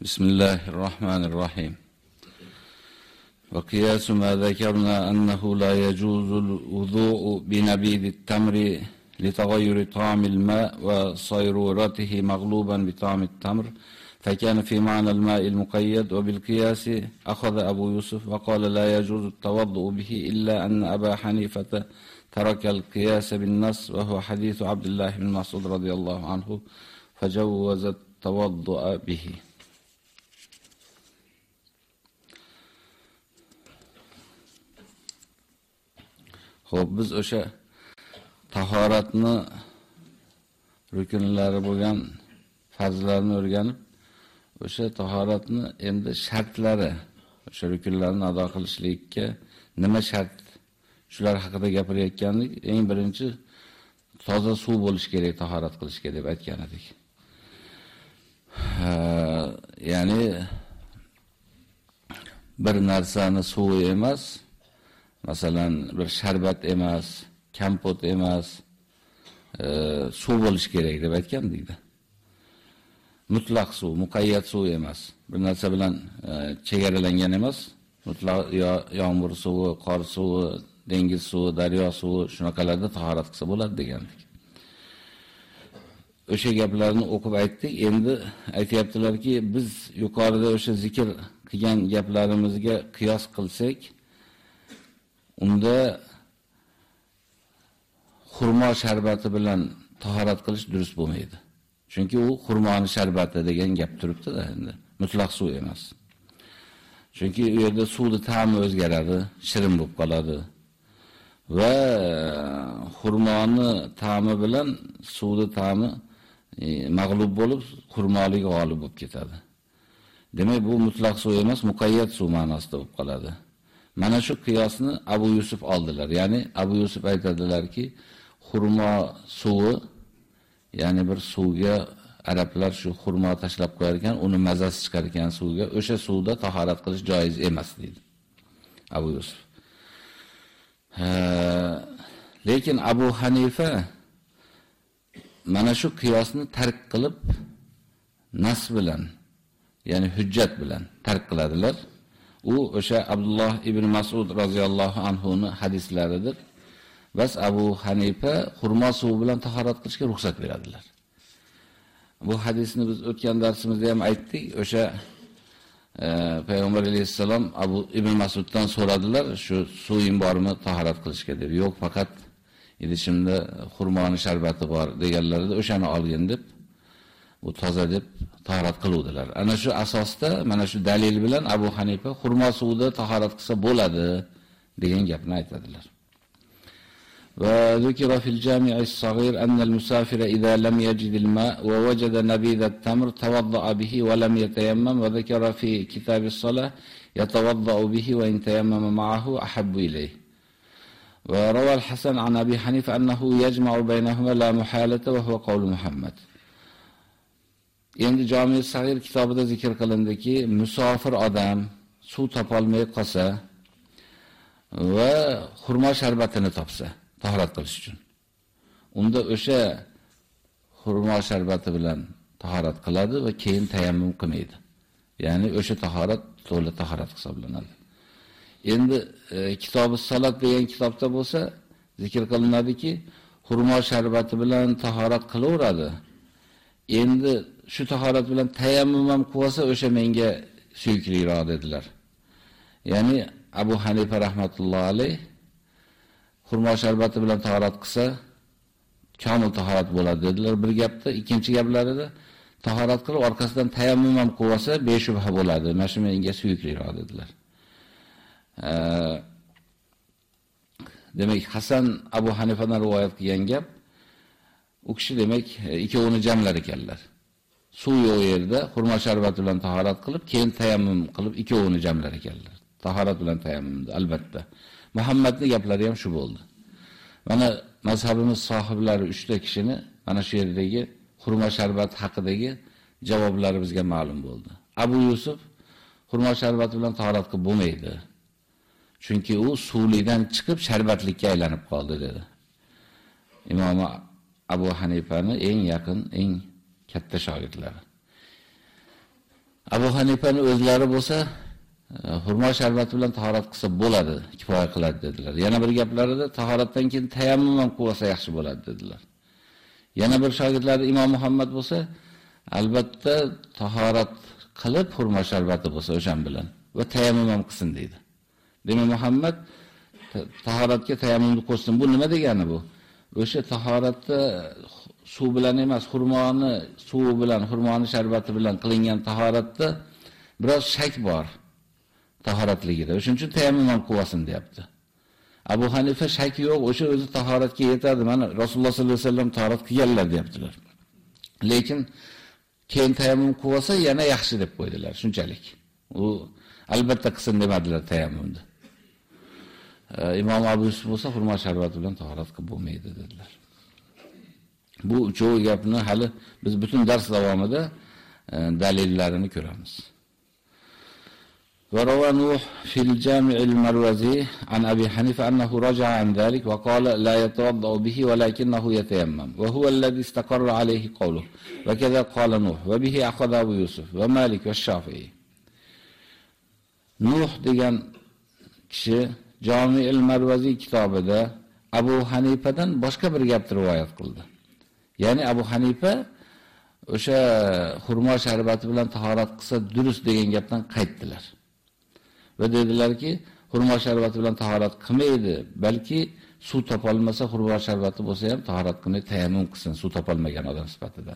بسم الله الرحمن الرحيم. وقياس ما ذكرنا أنه لا يجوز الوضوء بنبيذ التمر لتغير طعم الماء وصيرورته مغلوبا بطعم التمر فكان في معنى الماء المقيد. وبالقياس أخذ أبو يوسف وقال لا يجوز التوضؤ به إلا أن أبا حنيفة ترك القياس بالنص وهو حديث عبد الله بن مسعود رضي الله عنه فجوز التوضؤ به. Xo'p, biz o'sha tahoratni rukunlari bo'lgan farzlarni o'rganib, o'sha tahoratni endi shartlari, o'sha rukunlarni ado qilishlikka nima shart shular haqida gapirayotgandik. Eng birinchi toza suv bo'lish kerak tahorat qilishga deb aytgan edik. Ya'ni bir narsani suvi emas, masalan bir sharbat emas, kampot emas, e, suv bo'lish kerak deb aytgandik-da. Mutlaq suv, muqayyat suv emas. Bir narsa bilan e, chegaralangan emas. Mutlaq yo yomg'ir suvi, qor suvi, dengiz suvi, daryo suvi shunaqalarda tahorat qilsa bo'ladi degandik. O'sha gaplarni o'qib aytdik. Endi aytayaptilarki, biz yuqorida o'sha zikr qilgan gaplarimizga qiyos qilsak, unda xurmo sharbati bilan tahorat qilish durust bo'lmaydi. Chunki u xurmoni sharbati degan gap turibdi-da endi, mutlaq suv emas. Chunki u yerda suvning ta'mi o'zgaradi, shirin bo'lib qoladi. Va xurmoni ta'mi bilan suvning ta'mi e, mag'lub bo'lib, xurmolik g'olib bo'lib ketadi. Demak, bu mutlaq suv emas, muqayyat suv ma'nosida bo'lib qoladi. Mana shu qiyosni Abu Yusuf oldilar. Ya'ni Abu Yusuf aytadilarki, xurmo suvi, ya'ni bir suvga arablar shu xurmo tashlab qo'yar ekan, uni mazasi chiqar ekan suvga, o'sha suvda tahorat qilish joiz emas dedi. Abu Yusuf. lekin Abu Hanifa mana shu qiyosni tark qilib nas bilan, ya'ni hujjat bilan tark qiladilar. U o'sha Abdulloh ibn Mas'ud roziyallohu anhu ni hadislaridir. Bas Abu Hanifa xurmo suvi bilan tahorat qilishga ruxsat beradilar. Bu hadisni biz o'tgan darsimizda ham aytdik. O'sha e, Payg'ambar alayhisalom Abu ibn Mas'uddan so'radilar, shu suvim bormi tahorat qilishga deb. Yo'q, faqat idishimda xurmoni sharbati bor deganlarida o'shani olgin deb bu toza deb tahorat qiluvdilar. Ana shu asosda, mana shu dalil bilan Abu Hanifa xurmo suvida tahorat qilsa bo'ladi degan gapni aytadilar. وذكر في الجامع الصغير أن المسافر إذا لم يجد الماء ووجد نبيذ التمر توضأ به ولم يتيمم وذكر في كتاب الصلاة يتوضأ به وإن تيمم معه أحب إليه وروى الحسن عن أبي حنيفة أنه يجمع بينهما لا محالة وهو قول محمد Endi Jami Sag'ir kitobida zikr qilindiki, musofir odam suv topolmay qolsa va xurmo sharbatini topsa, tahorat qilish uchun. Unda o'sha xurmo sharbati bilan tahorat qiladi va keyin tayammum qilmaydi. Ya'ni o'sha tahorat to'la tahorat hisoblanadi. Endi e, kitobi salat degan kitobda bo'lsa, zikr qilinadiki, xurmo sharbati bilan tahorat qilaveradi. Endi shu tahorat bilan tayammum ham qilsa, o'sha menga suyukliroq dedilar. Ya'ni Abu Hanifa rahmatullohi alayh xurmo sharbati bilan tahorat qilsa, kamol tahorat bo'ladi dedilar bir gapda. Ikkinchi gaplarida tahorat qilib orqasidan tayammum ham qilsa, beshubha bo'ladi. Mana shu menga suyukliroq dedilar. Demak, Hasan Abu Hanifadan rivoyat qilgan gap u kishi demak e, ikkovini jamlar ekanlar. Suv yo'q yerda xurmo sharbati bilan tahorat qilib, keyin tayammum qilib ikkovini jamlar ekanlar. Tahorat bilan tayammumda albatta. Muhammadning gaplari ham shu bo'ldi. Mana mazhabimiz sohiblari 3 ta kishini mana shu yerdagi xurmo sharbati haqidagi javoblari bizga ma'lum bo'ldi. Abu Yusuf xurmo sharbati bilan tahorat qilib bo'lmaydi. Chunki u suvlidan chiqib sharbatlikka aylanib qoldi dedi. Imom Abu Hanifani eng yaqin, eng katta shogirdlari. Abu Hanifani o'zlari bo'lsa, e, xurmo sharbati bilan tahorat qilsa bo'ladi, kifoya qiladi dedilar. Yana bir gaplarida tahoratdan keyin tayammum ham qilsa yaxshi bo'ladi dedilar. Yana bir shogirdlari Imom Muhammad bo'lsa, albatta tahorat qilib xurmo sharbati bo'lsa o'shan bilan va tayammum ham qilsin dedi. Demak Muhammad tahoratga tayammumni qo'shsin. Bu nima degani bu? O'sha tahoratda suv bilan emas, xurmoni suvi bilan, xurmoni sharbati bilan qilingan tahoratda biroz shak bor tahoratligida. Shuning uchun tayammum ham qilsin deyapti. Abu Hanifa shak yo'q, o'sha o'zi tahoratga yetadi. Mana Rasululloh sollallohu alayhi vasallam tahorat qilganlar deyaptilar. Lekin keyin tayammum qilsa yana yaxshi deb qo'ydilar, shunchalik. U albatta qilsin demadilar tayammumni. Imom Abu Yusuf bo'lsa xurmo sharbati bilan tahorat qilib bo'lmaydi dedilar. Bu uchovi gapni hali biz butun dars davomida e, dalillarini ko'ramiz. وروى نوح في الجامع المروزي عن أبي حنيفة أنه رجع عن ذلك وقال لا يتوضأ به ولكنه يتيمم وهو الذي استقر عليه قوله وكذا قال نوح وبه أخذ أبو يوسف ومالك والشافعي نوح degan kishi Jami al-Marvazi kitobida Abu Hanifadan boshqa bir gapni rivoyat qildi. Ya'ni Abu Hanifa o'sha xurmo sharbati bilan tahorat qilsa durust degan gapdan qaytdilar. Va dedilarki, xurmo sharbati bilan tahorat qilmaydi, balki suv topolmasa xurmo sharbati bo'lsa ham tahorat qilmay tayammum qilsin, suv topolmagan odam sifatida.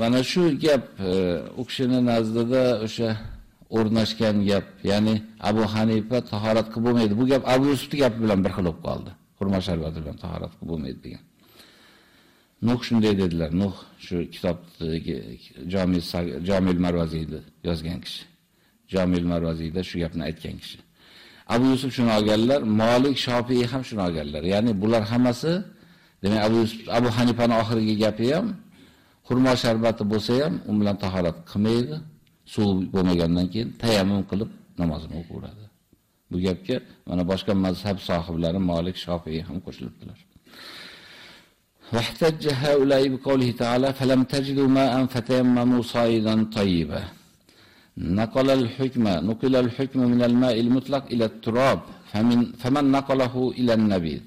mana shu gap e, u kishining nazdida o'sha o'rnashgan gap, ya'ni Abu Hanifa tahorat qilib bo'lmaydi. Bu gap Abu Yusufning gapi bilan bir xil bo'lib qoldi. Xurmo sharbati bilan tahorat qilib bo'lmaydi degan. Nuh shunday dedilar. Nuh shu kitobdagi Jamil Jamil Marvaziyni yozgan kishi. Jamil Marvaziyda shu gapni aytgan kishi. Abu Yusuf shuni olganlar, Malik Shofiy ham shuni olganlar. Ya'ni bular hammasi demak Abu Yusuf Abu Hanifaning oxirgi gapi ham xurmo sharbati bo'lsa ham, u bilan tahorat qilmaydi. suv bo'lmagandan keyin tayammum qilib namozini o'qiradi. Bu gapga mana boshqa mazhab sohiblari Malik, Shofiy ham qo'shilibdilar. واحتج هؤلاء بقوله تعالى فلم تجدوا ماء فتيمموا صعيدا طيبا نقل الحكم نقل الحكم من الماء المطلق إلى التراب فمن فمن نقله إلى النبيذ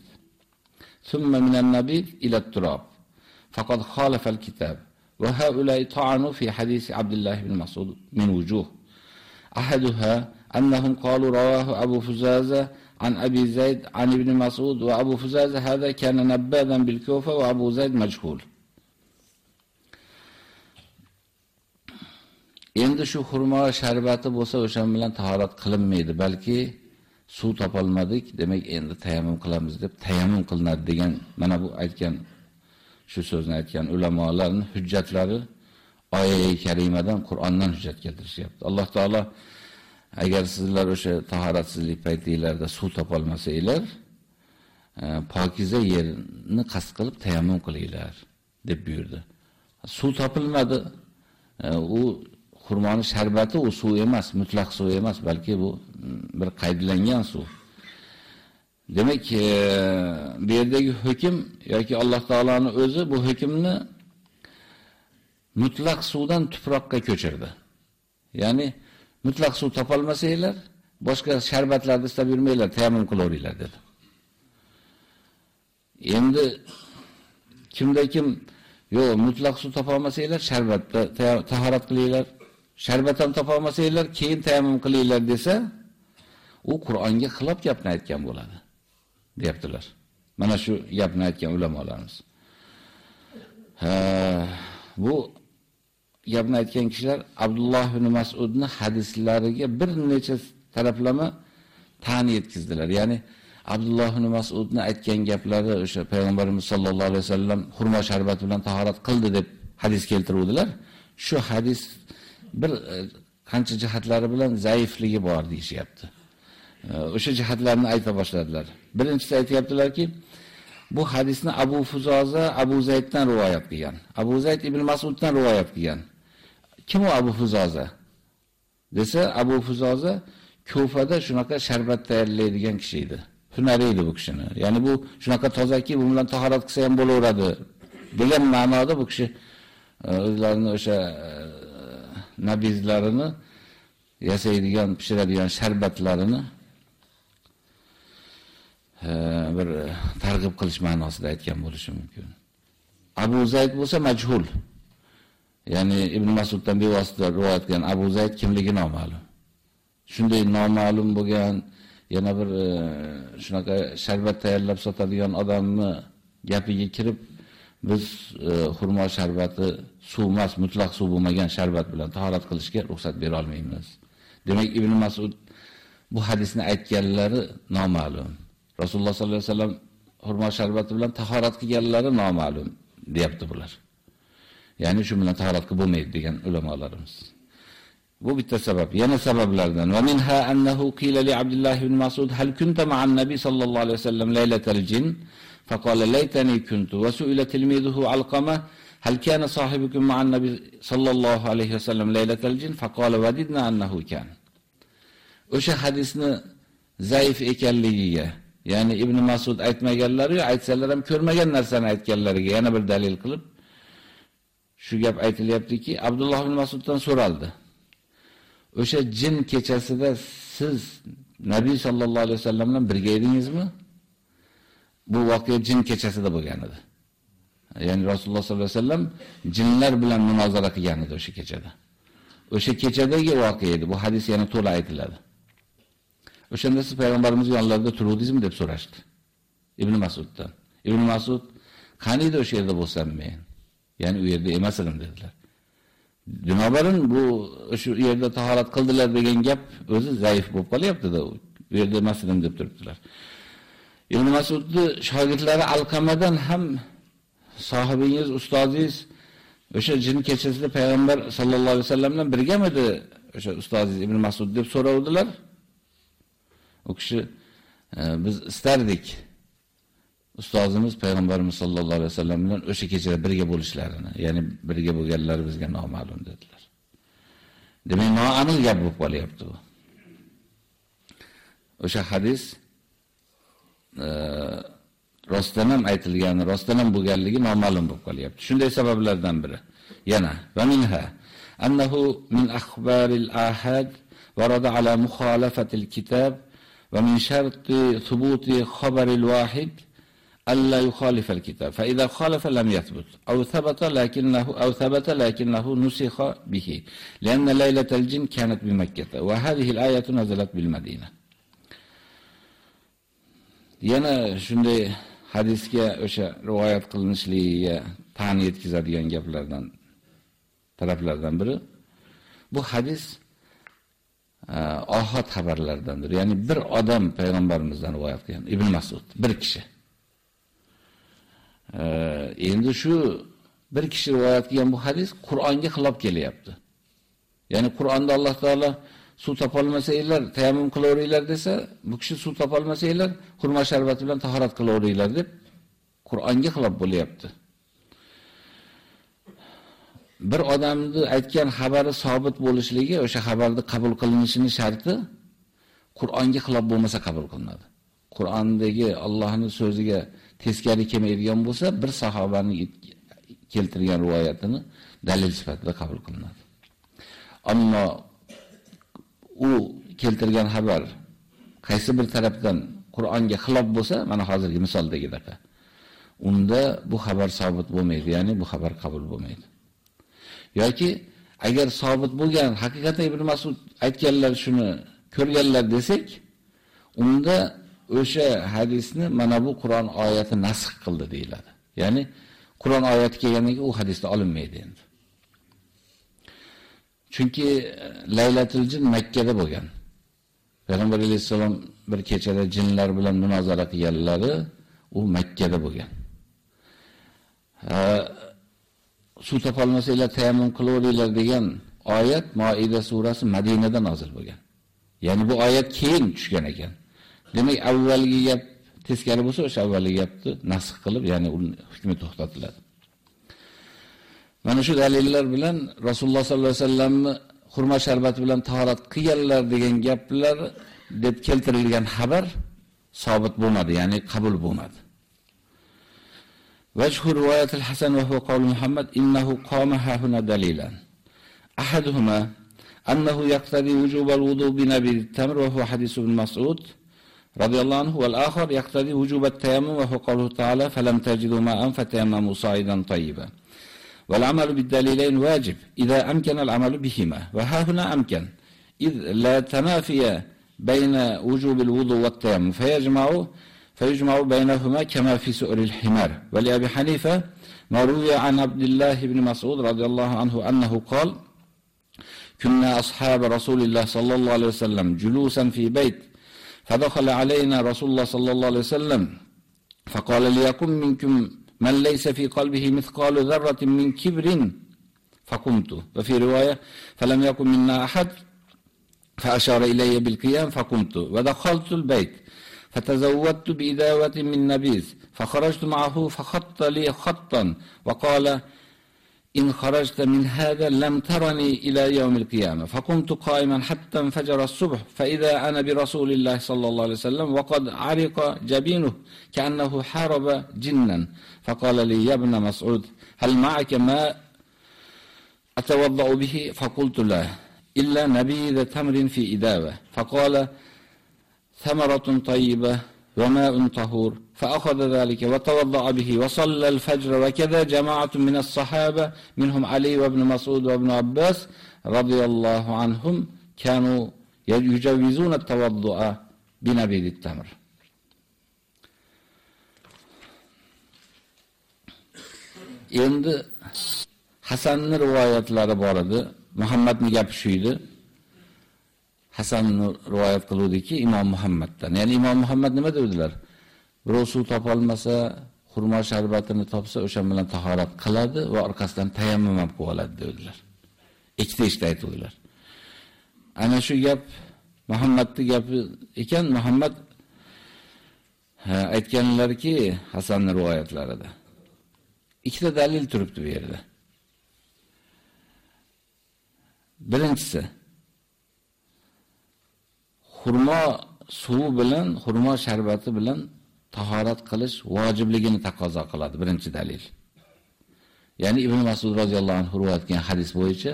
ثم من النبيذ إلى التراب فقد خالف الكتاب وهؤلاء طعنوا في حديث عبد الله بن مسعود من وجوه أحدها أنهم قالوا رواه أبو فزازة عن أبي زيد عن ابن مسعود وأبو فزازة هذا كان نباذا بالكوفة وأبو زيد مجهول endi shu xurmo sharbati bo'lsa o'shan bilan tahorat qilinmaydi balki suv topolmadik demak endi tayammum qilamiz deb tayammum qilinadi degan mana bu aytgan shu so'zni aytgan ulamolarning hujjatlari oyat karimadan, Qur'ondan hujjat keltirishyapti. Alloh taolo agar sizlar o'sha tahoratsizlik paytinglarda suv topolmasanglar, e, pokiza yerni qasd qilib tayammum qilinglar deb buyurdi. Suv topilmadi. E, u xurmoni sharbati u suv emas, mutlaq suv emas, balki bu mm, bir qaydlangan suv. Demek ki e, bu yerdagi hukm yoki Alloh taolaning o'zi bu hukmni mutlaq suvdan tuproqqa ko'chirdi. Ya'ni mutlaq suv topolmasanglar, boshqa sharbatlarni istab yurmanglar, tayammum qilaveringlar dedi. Endi kimda kim yo'q, mutlaq suv topolmasanglar, sharbatda tahorat qilinglar. Sharbat ham topolmasanglar, keyin tayammum qilinglar desa, u Qur'onga xilof gapni aytgan bo'ladi. deyaptilar. Mana shu gapni aytgan ulamolarimiz. Ha, bu gapni aytgan kishilar Abdulloh ibn Mas'udni hadislariga bir necha taraflama ta'ni yetkizdilar. Ya'ni Abdulloh ibn Mas'udni aytgan gaplari o'sha payg'ambarimiz sollallohu alayhi vasallam xurmo sharbati bilan tahorat qildi deb hadis keltiruvdilar. Shu hadis bir e, qancha jihatlari bilan zaifligi bor deyishyapti. E, o'sha jihatlarni ayta boshladilar. Birinchisi aytayaptilarki, bu hadisni Abu Fuzoza Abu Zayddan rivoyat qilgan. Abu Zayd ibn Mas'uddan rivoyat qilgan. Kim u Abu Fuzoza? desa, Abu Fuzoza Kufada shunaqa sharbat tayyorlaydigan kishi edi. Hunari edi bu kishini. Ya'ni bu shunaqa tozaki, bu bilan tahorat qilsa ham bo'laveradi degan ma'noda bu kishi e, o'zlarini o'sha e, nabizlarini yasaydigan, pishiradigan sharbatlarini bir e, targ'ib qilish ma'nosida aytgan bo'lishi mumkin. Abu Zayd bo'lsa majhul. Ya'ni Ibn Mas'uddan bevosita rivoyat qilgan Abu Zayd kimligi noma'lum. Shunday noma'lum bo'lgan yana bir e, shunaqa sharbat tayyorlab sotadigan odamni gapiga kirib biz e, xurmo sharbati suv emas, mutlaq suv bo'lmagan sharbat bilan tahorat qilishga ruxsat bera olmaymiz. Demak, Ibn Mas'ud bu hadisni aytganlari noma'lum. Rasululloh sollallohu alayhi vasallam xurmo sharbati bilan tahorat qilganlari noma'lum deyapti bular. Ya'ni shu bilan tahorat qilib bo'lmaydi degan ulamolarimiz. Bu bitta sabab. Yana sabablardan. Va minha annahu qila li Abdullah ibn Mas'ud hal kunta ma'an nabiy sallallohu alayhi vasallam laylatal jin? فقال ليتني كنت وسئل تلميذه علقمة هل كان صاحبكم مع النبي صلى الله عليه وسلم ليلة الجن فقال وددنا أنه كان o'sha hadisni zaif ekanligiga, ya'ni Ibn Mas'ud aytmaganlari, aytsalar ham ko'rmagan narsani aytganlariga yana bir dalil qilib shu gap aytilyaptiki, Abdulloh ibn Mas'uddan so'raldi. O'sha jin kechasida siz Nabiy sallallohu alayhi vasallam bilan birga edingizmi? bu voqea jin kechasida bo'lgan edi. Ya'ni Rasululloh sollallohu alayhi vasallam jinlar bilan munozara qilgan edi o'sha kechada. O'sha kechadagi voqea edi. Bu hadis yana to'la aytiladi. O'shanda siz payg'ambarimiz yonlarida turuvdingizmi deb so'rashdi. Ibn Mas'uddan. Ibn Mas'ud qani edi o'sha yerda bo'lsam men? Ya'ni u yerda emas edim dedilar. Binobarin bu o'sha yerda tahorat qildilar degan gap o'zi zaif bo'lib qolyapti-da. U yerda emas edim deb turibdilar. Ibn Mas'udni shogirdlari Alqamadan ham sohibingiz, ustozingiz o'sha jin kechasida payg'ambar sallallohu alayhi vasallam bilan birgamidi o'sha ustozingiz Ibn Mas'ud deb so'ravdilar. U kishi e, biz istardik ustozimiz payg'ambarimiz sollallohu alayhi vasallam bilan o'sha kechada birga bo'lishlarini, ya'ni birga bo'lganlari bizga noma'lum dedilar. Demak, noaniq gap bo'lib qolyapti bu. O'sha hadis e, rostdan ham aytilgani, rostdan ham bo'lganligi noma'lum bo'lib qolyapti. Shunday sabablardan biri. Yana va minha annahu min akhbaril ahad warada ala mukhalafatil kitab va min sharti thubuti khabaril wahid ألا يخالف الكتاب فإذا خالف لم يثبت أو ثبت لكنه أو ثبت لكنه نسخ به لأن ليلة الجن كانت بمكة وهذه الآية نزلت بالمدينة yana shunday hadisga o'sha rivoyat qilinishligiga ta'ni yetkazadigan gaplardan taraflardan biri bu hadis Э, ohad xabarlardandir. Ya'ni bir odam payg'ambarimizdan rivoyat qilgan Ibn Mas'ud, bir kishi. Endi shu bir kishi rivoyat qilgan bu hadis Qur'onga xilof kelyapti. Ya'ni Qur'onda Alloh taolo suv topolmasanglar tayammum qilaveringlar desa, bu kishi suv topolmasanglar xurmo sharbati bilan tahorat qilaveringlar deb Qur'onga xilof bo'lyapti. Bir odamni aytgan xabari sobit bo'lishligi, o'sha xabarni qabul qilinishining sharti Qur'onga xilof bo'lmasa qabul qilinadi. Qur'ondagi Allohning so'ziga teskari kelmaydigan bo'lsa, bir sahobaning keltirgan rivoyatini dalil sifatida qabul qilinadi. Ammo u keltirgan xabar qaysi bir tarafdan Qur'onga xilof bo'lsa, mana hozirgi misoldagidaqa. Unda bu xabar sabit bo'lmaydi, ya'ni bu xabar qabul bo'lmaydi. Yoki agar sabit bo'lgan, haqiqatan Ibn Mas'ud aytganlar shuni ko'rganlar desak, unda o'sha hadisni mana bu Qur'on oyati nasx qildi deyiladi. Ya'ni Qur'on oyati kelgandan keyin u hadisda olinmaydi endi. Chunki e, Laylatul Jin Makka da bo'lgan. Payg'ambar alayhisalom bir kechada jinlar bilan munozara qilganlari u Makka da bo'lgan. E, Suv topolmasanglar tayammum qilaveringlar degan oyat Maida surasi Madinada nozil bo'lgan. Ya'ni bu oyat keyin tushgan ekan. Demak, avvalgi gap teskari bo'lsa, o'sha avvalgi gapni nasx qilib, ya'ni uni hukmi to'xtatiladi. Mana shu dalillar bilan Rasululloh sollallohu alayhi vasallamni xurmo sharbati bilan tahorat qilganlar degan gaplar deb keltirilgan xabar sobit bo'lmadi, ya'ni qabul bo'lmadi. وجه رواية الحسن وهو قول محمد إنه قام هنا دليلا. أحدهما أنه يقتضي وجوب الوضوء بنبي التمر وهو حديث ابن مسعود رضي الله عنه والآخر يقتضي وجوب التيمم وهو قوله تعالى فلم تجدوا ماء فتيمموا صعيدا طيبا والعمل بالدليلين واجب إذا أمكن العمل بهما وها هنا أمكن. إذ لا تنافي بين وجوب الوضوء والتيمم فيجمع فيجمع بينهما كما في سؤر الحمار. ولأبي حنيفة ما روي عن عبد الله بن مسعود رضي الله عنه أنه قال كنا أصحاب رسول الله صلى الله عليه وسلم جلوسا في بيت فدخل علينا رسول الله صلى الله عليه وسلم فقال ليكن منكم من ليس في قلبه مثقال ذرة من كبر فقمت. وفي رواية فلم يكن منا أحد فأشار إلي بالقيام فقمت ودخلت البيت. فتزودت بإداوة من نبيذ فخرجت معه فخط لي خطا وقال إن خرجت من هذا لم ترني إلى يوم القيامة فقمت قائما حتى انفجر الصبح فإذا أنا برسول الله صلى الله عليه وسلم وقد عرق جبينه كأنه حارب جنا فقال لي يا ابن مسعود هل معك ماء أتوضأ به؟ فقلت لا إلا نبيذ تمر في إداوة. فقال ثمرة طيبة وماء طهور فأخذ ذلك وتوضأ به وصلى الفجر وكذا جماعة من الصحابة منهم علي وابن مسعود وابن عباس رضي الله عنهم كانوا يجوزون التوضؤ بنبيذ التمر endi hasanni rivoyatlari bor edi muhammadni gapi shu edi Hasan rivoyat qiluvdiki imom muhammaddan. Ya'ni imom muhammad nima dedilar? Birov suv topolmasa xurmo sharbatini topsa o'sha bilan tahorat qiladi va orqasidan tayammum ham qilib oladi dedilar. Ikkita ishda aytdilar ana shu gap Muhammadning gapi ekan. Muhammad aytganlarki Hasan rivoyatlarida ikkita dalil turibdi bu yerda. Birinchisi xurmo suvi bilan xurmo sharbati bilan tahorat qilish vojibligini taqozo qiladi birinchi dalil. Ya'ni Ibn Mas'ud roziyallohu anhu rivoyat qilgan hadis bo'yicha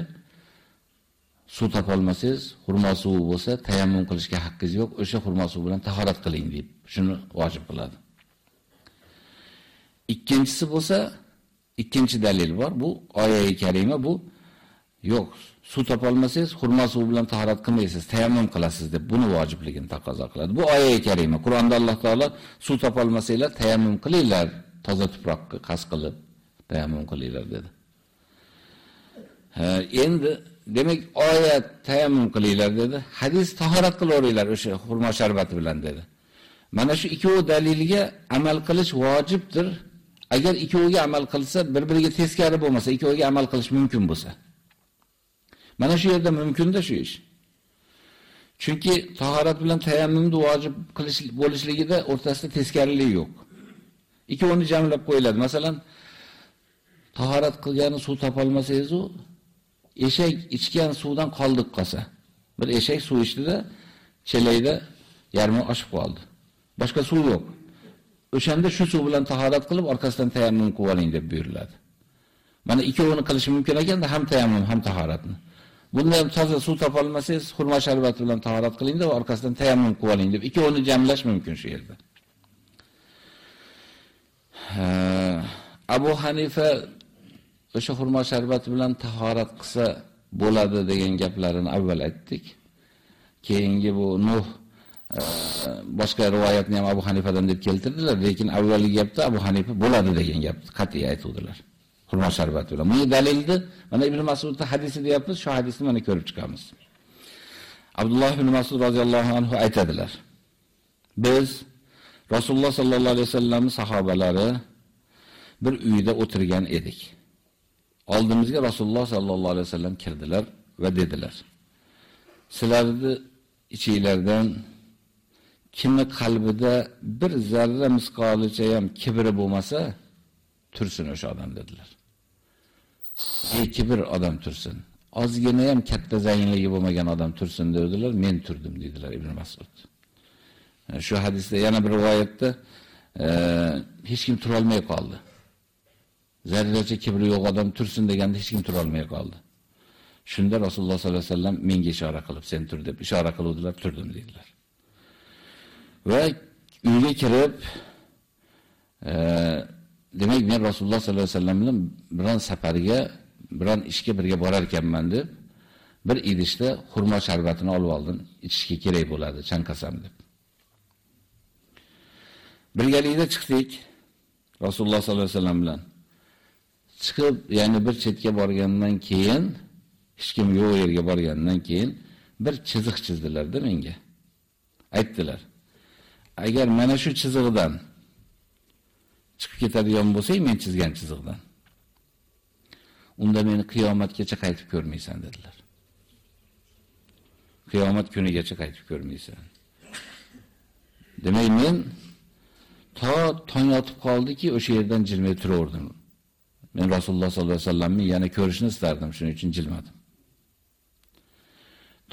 suv topolmasangiz, xurmo suvi bo'lsa, tayammum qilishga haqqingiz yo'q, o'sha xurmo suvi bilan tahorat qiling deb shuni vojib qiladi. Ikkinchisi bo'lsa, ikkinchi dalil bor. Bu oyat-i karima bu yo'q. Suv topolmasangiz, xurmo suvi bilan tahorat qilmaysiz, tayammum qilasiz deb buni vojibligini taqozo qiladi. Bu oyat karima. Qur'onda Alloh taolo suv topolmasanglar tayammum qilinglar, toza tuproqqa qas qilib tayammum qilinglar dedi. Ha, endi demak oyat tayammum qilinglar dedi. Hadis tahorat qilaveringlar o'sha xurmo sharbati bilan dedi. Mana shu ikkovi daliliga amal qilish vojibdir. Agar ikkoviga amal qilsa, bir-biriga teskari bo'lmasa, ikkoviga amal qilish mumkin bo'lsa. Mana shu yerda mumkin-da shu ish. Chunki tahorat bilan tayammumni vojib qilish bo'lishligida o'rtasida teskarilik yo'q. Ikki o'rni jamlab qo'yiladi. Masalan, tahorat qilgani suv topolmasangiz u eshak ichgan suvdan qoldiq qolsa. Bir eshak suv ichdida chelayda yarmi oshib qoldi. Boshqa suv yo'q. O'shanda shu suv bilan tahorat qilib orqasidan tayammum qilib oling deb buyuriladi. Mana ikkovini qilish mumkin ekanda ham tayammum ham tahoratni. Bunda ham toza suv topolmasangiz, xurmo sharbati bilan tahorat qiling va orqasidan tayammum qilib oling deb ikkovini jamlash mumkin shu yerda. Abu Hanifa o'sha xurmo sharbati bilan tahorat qilsa bo'ladi degan gaplarini avval aytdik. Keyingi bu Nuh e, boshqa rivoyatni ham Abu Hanifadan deb keltirdilar, lekin avvalgi gapda Abu Hanifa bo'ladi degan gapni qat'iy aytuvdilar. Xurmo sharbati bilan. Buni dalilni mana Ibn Mas'udning hadisi deyapmiz, shu hadisni mana ko'rib chiqamiz. Abdulloh ibn Mas'ud roziyallohu anhu aytadilar. Biz Rasululloh sallallohu alayhi vasallamning sahobalari bir uyda o'tirgan edik. Oldimizga Rasululloh sallallohu alayhi vasallam kirdilar va dedilar: "Sizlarni ichingizdan kimni qalbida bir zarra misqolicha ham kibri bo'lmasa, tursin o'sha odam dedilar. Kibr odam tursin. Ozgina ham katta zangligi bo'lmagan odam tursin dedilar, men turdim dedilar Ibn Mas'ud. Shu hadisda yana bir rivoyatda e, hech kim tura olmay qoldi. zarracha kibri yo'q odam tursin deganda hech kim tura olmay qoldi. Shunda Rasululloh sollallohu alayhi vasallam menga ishora qilib, sen tur deb ishora qiluvdilar, turdim dedilar. Va uyga kirib, e, demak men Rasululloh sollallohu alayhi vasallam bilan biron safarga, biron ishga birga borar ekanman deb bir idishda xurmo sharbatini olib oldim, ichishga kerak bo'ladi, chanqasam deb. Birgalikda chiqdik Rasululloh sollallohu alayhi vasallam bilan. Chiqib, ya'ni bir chetga borgandan keyin, hech kim yo'q yerga borgandan keyin bir chiziq chizdilar-da menga. Aytdilar. Agar mana shu chiziqdan chiqib ketadigan bo'lsang, men chizgan chiziqdan. Unda meni qiyomatgacha qaytib ko'rmaysan dedilar. Qiyomat kunigacha qaytib ko'rmaysan. Demak, men to tong otib qoldiki, o'sha yerdan jilmay turaverdim. Men Rasululloh sollallohu alayhi vasallamni yana ko'rishni istardim, shuning uchun jilmadim.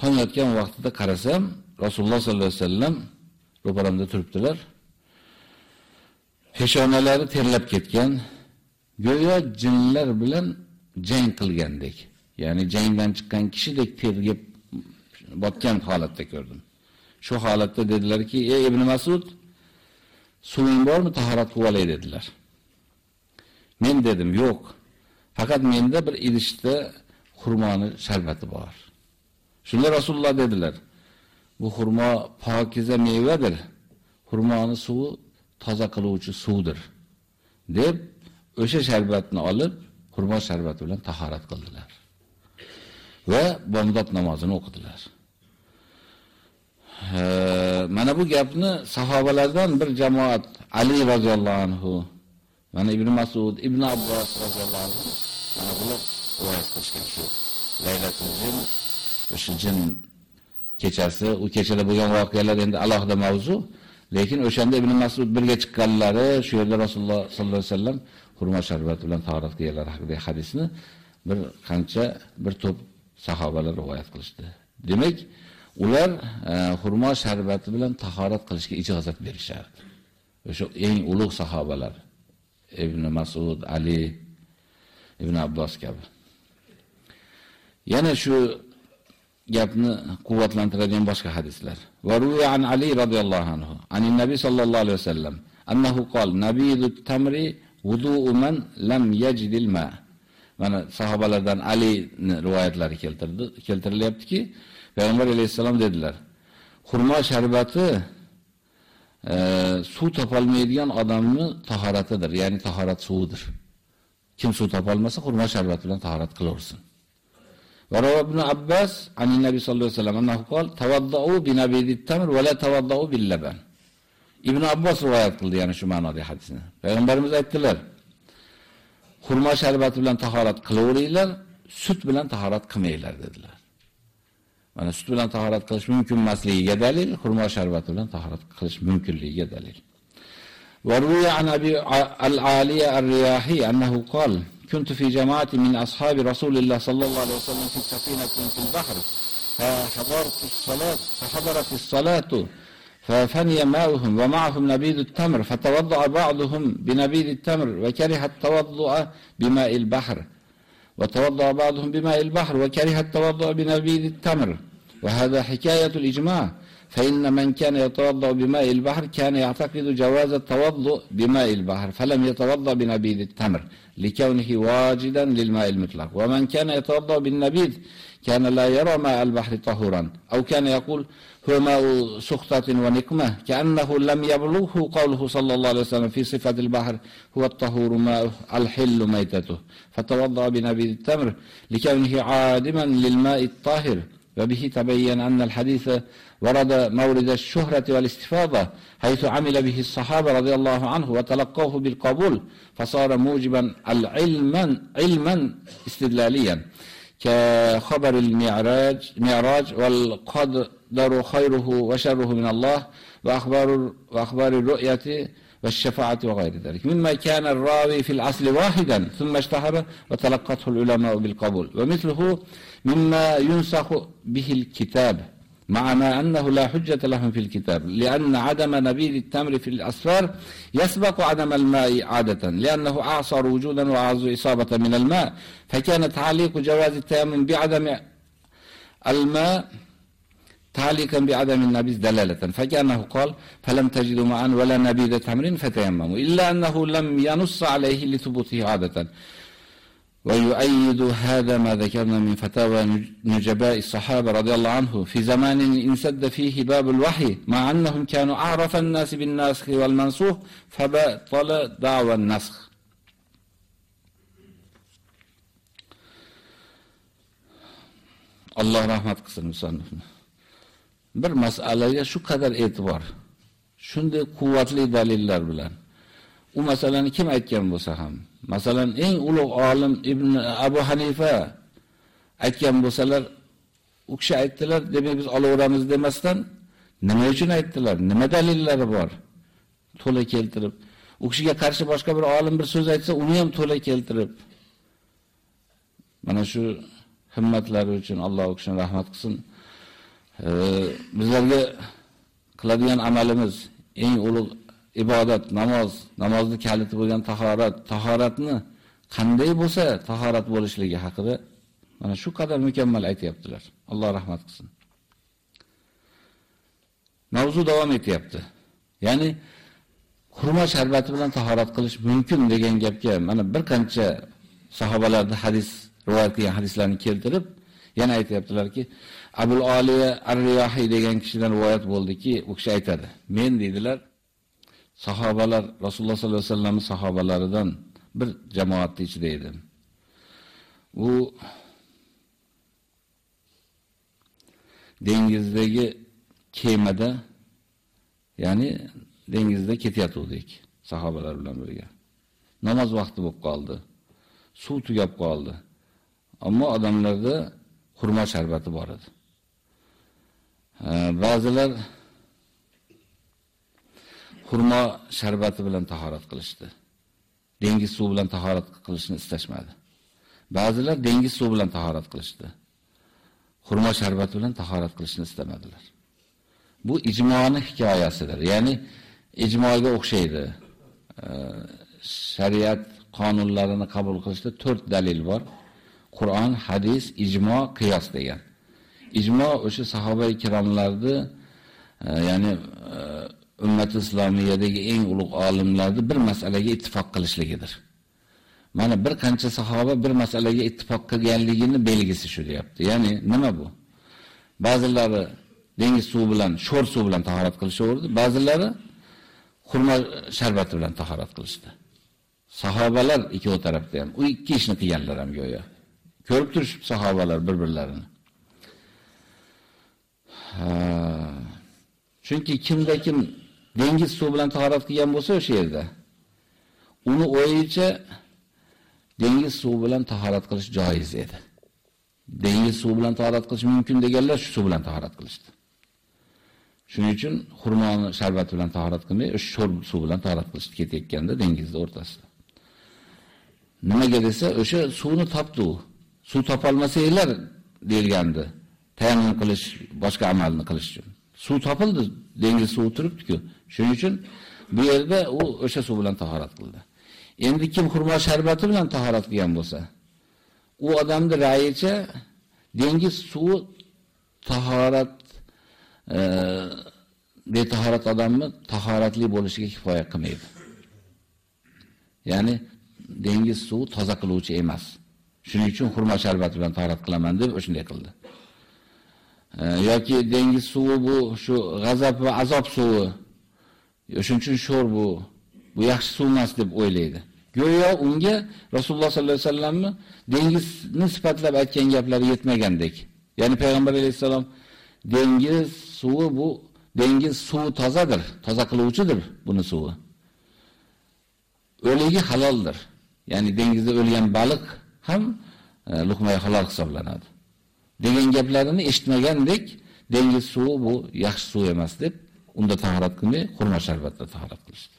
Tong otgan vaqtida qarasam, Rasululloh sollallohu alayhi vasallam ro'paramda turibdilar. Peshonalari terlab ketgan, go'yo jinlar bilan jang qilgandek. Ya'ni jangdan chiqqan kishidek terga botgan holatda ko'rdim. Shu holatda dedilarki, "Ey Ibn Mas'ud, suving bormi, tahorat qilib olay" dedilar. Men dedim, "Yo'q. Faqat menda bir idishda xurmoni sharbati bor." Shunda Rasululloh dedilar, "Bu xurmo pokiza mevadir. Xurmoni suvi toza qiluvchi suvdir deb o'sha sharbatni olib xurmo sharbati bilan tahorat qildilar va bomdod namozini o'qidilar. mana bu gapni sahobalardan bir jamoat Ali roziyallohu anhu, mana Ibn Mas'ud, Ibn Abbos roziyallohu anhu mana bular rivoyat qilishgan shu Laylatul jin, o'sha jin kechasi, u kechada bo'lgan voqealar endi alohida mavzu. Lekin o'shanda Ibn Mas'ud birga chiqqanlari, shu yerda Rasululloh sollallohu alayhi vasallam xurmo sharbati bilan tahorat qilganlar haqidagi hadisni bir qancha bir to'p sahobalar rivoyat qilishdi. Demak, ular e, xurmo sharbati bilan tahorat qilishga ijozat berishardi. O'sha eng ulug' sahobalar Ibn Mas'ud, Ali, Ibn Abbos kabi. Yana shu gapni quvvatlantiradigan boshqa hadislar. Va ruya an Ali radhiyallohu anhu, an nabiy sallallohu alayhi vasallam, annahu qol nabiyut tamri wudu'u man lam yajidil ma. Mana sahobalardan Ali rivoyatlari keltirdi, keltirilyaptiki, Payg'ambar alayhisalom dedilar: Xurmo sharbati e, suv topolmaydigan odamni tahoratidir, ya'ni tahorat suvidir. Kim suv topolmasa, xurmo sharbati bilan tahorat qilaversin. وروى ابن عباس عن النبي صلى الله عليه وسلم أنه قال توضؤوا بنبيذ التمر ولا توضؤوا باللبن ibn abbos rivoyat qildi yana shu ma'nodagi hadisni payg'ambarimiz aytdilar xurmo sharbati bilan tahorat qilaveringlar sut bilan tahorat qilmanglar dedilar mana sut bilan tahorat qilish mumkin emasligiga dalil xurmo sharbati bilan tahorat qilish mumkinligiga dalil وروي عن أبي العالية الرياحي أنه قال كنت في جماعة من أصحاب رسول الله صلى الله عليه وسلم في سفينة في البحر. فحضرت الصلاة فحضرت الصلاة ففني ماؤهم ومعهم نبيذ التمر فتوضأ بعضهم بنبيذ التمر وكره التوضأ بماء البحر. وتوضأ بعضهم بماء البحر وكره التوضأ بنبيذ التمر. وهذا حكاية الإجماع. فإن من كان يتوضأ بماء البحر كان يعتقد جواز التوضأ بماء البحر فلم يتوضأ بنبيذ التمر لكونه واجدا للماء المطلق. ومن كان يتوضأ بالنبيذ كان لا يرى ماء البحر طهورا أو كان يقول هو ماء سخطة ونقمة كأنه لم يبلغه قوله صلى الله عليه وسلم في صفة البحر هو الطهور ماء الحل ميتته. فتوضأ بنبيذ التمر لكونه عادما للماء الطاهر. وبه تبين أن الحديث ورد مورد الشهرة والاستفاضة حيث عمل به الصحابة رضي الله عنه وتلقوه بالقبول فصار موجبا العلما علما استدلاليا. كخبر المعراج معراج والقدر خيره وشره من الله وأخبار وأخبار الرؤية والشفاعة وغير ذلك. مما كان الراوي في الأصل واحدا ثم اشتهر وتلقته العلماء بالقبول. ومثله مما ينسخ به الكتاب مع ما أنه لا حجة لهم في الكتاب لأن عدم نبيذ التمر في الأسفار يسبق عدم الماء عادة لأنه أعصر وجودا وأعز إصابة من الماء فكان تعليق جواز التيمم بعدم الماء تعليقا بعدم النبيذ دلالة فكأنه قال فلم تجدوا معا ولا نبيذ تمر فتيمموا إلا أنه لم ينص عليه لثبوته عادة. ويؤيد هذا ما ذكرنا من فتاوى نجباء الصحابة رضي الله عنه في زمان انسد فيه باب الوحي مع أنهم كانوا أعرف الناس بالناسخ والمنسوخ فبطل دعوى النسخ Allah rahmat qilsin musannifni. Bir masalaga shu qadar e'tibor. Shunday quvvatli dalillar bilan. U masalani kim aytgan bo'lsa ham Masalan, eng ulug' olim Ibn Abu Hanifa aytgan bo'lsalar, u kishi aytdilar, demak biz olaveramiz demasdan, nima uchun aytdilar? Nima dalillari bor? To'la keltirib, u kishiga qarshi boshqa bir olim bir so'z aytsa, uni ham to'la keltirib. Mana shu himmatlari uchun Alloh u kishini rahmat qilsin. Bizlarga qiladigan amalimiz eng ulug' ibodat, namoz, namozni kaliti bo'lgan tahorat, tahoratni qanday bo'lsa, tahorat bo'lishligi haqida mana shu qadar mukammal aytayaptilar. Alloh rahmat qilsin. Mavzu davom etyapti. Ya'ni xurmo sharbati bilan tahorat qilish mumkin degan gapga mana bir qancha sahobalarning hadis rivoyat qilgan hadislarni keltirib, yana aytayaptilarki, Abul Aliya Ar-Riyahi degan kishidan rivoyat bo'ldiki, u kishi aytadi. Men deydilar, sahobalar Rasululloh sollallohu alayhi vasallam sahobalaridan bir jamoatning ichida edi. U dengizdagi kemada, ya'ni dengizda ketayotgandik sahobalar bilan birga. Namoz vaqti bo'lib qoldi. Suv tugab qoldi. Ammo odamlarda xurmo sharbati bor edi. Ba'zilar xurmo sharbati bilan tahorat qilishdi. Dengiz suvi bilan tahorat qilishni istashmadi. Ba'zilar dengiz suvi bilan tahorat qilishdi. Xurmo sharbati bilan tahorat qilishni istamadilar. Bu ijmoni hikoyasidir. Ya'ni ijmoga o'xshaydi. Shariat qonunlarini qabul qilishda 4 dalil bor. Qur'on, hadis, ijmo, qiyos degan. Ijmo o'sha sahoba ikromlarni e, ya'ni e, ummat islomiyadagi eng ulug' olimlarni bir masalaga ittifoq qilishligidir. Mana bir qancha sahoba bir masalaga ittifoq qilganligini belgisi shu deyapti. Ya'ni nima bu? Ba'zilari dengiz suvi bilan, sho'r suv bilan tahorat qilishaverdi, ba'zilari xurmo sharbati bilan tahorat qilishdi. Sahobalar ikki tarafda ham, u ikki ishni qilganlar ham go'yo. Ko'rib turishib sahobalar bir-birlarini. Chunki kimda kim dengiz suv bilan tahorat qilgan bo'lsa o'sha yerda uni o'yicha dengiz suvi bilan tahorat qilish joiz edi. Dengiz suvi bilan tahorat qilish mumkin deganlar shu suv bilan tahorat qilishdi. Shuning uchun xurmoni sharbati bilan tahorat qilmay, o'sha sho'r suv bilan tahorat qilishdi ketayotganda dengizning o'rtasida. Nimaga desa, o'sha suvni topdi u. Suv topolmasanglar deyilgandi. Tayammum qilish, boshqa amalni qilish uchun. Suv topildi, dengiz suvi turibdi-ku. Shuning uchun bu yerda u o'sha suv bilan tahorat qildi. Endi kim xurmo sharbati bilan tahorat qilgan bo'lsa, u odamning ra'yicha dengiz suvi tahorat e, betahorat odamni tahoratli bo'lishiga kifoya qilmaydi. Ya'ni dengiz suvi toza qiluvchi emas. Shuning uchun xurmo sharbati bilan tahorat qilaman deb o'shunday qildi. Э, yoki dengiz suvi bu shu g'azab va azob suvi Shuning uchun sho'r bu. Bu yaxshi suv emas deb o'ylaydi. Go'yo unga Rasululloh sollallohu alayhi vasallamni dengizni sifatlab aytgan gaplari yetmagandek. Ya'ni payg'ambar alayhisalom dengiz suvi bu dengiz suvi tozadir, toza qiluvchidir buni suvi. O'ligi haloldir. Ya'ni dengizda o'lgan baliq ham e, luqmay halol hisoblanadi. Degan gaplarini eshitmagandek dengiz suvi bu yaxshi suv emas deb unda tahorat qilmay, xurmo sharbatda tahorat qilishdi.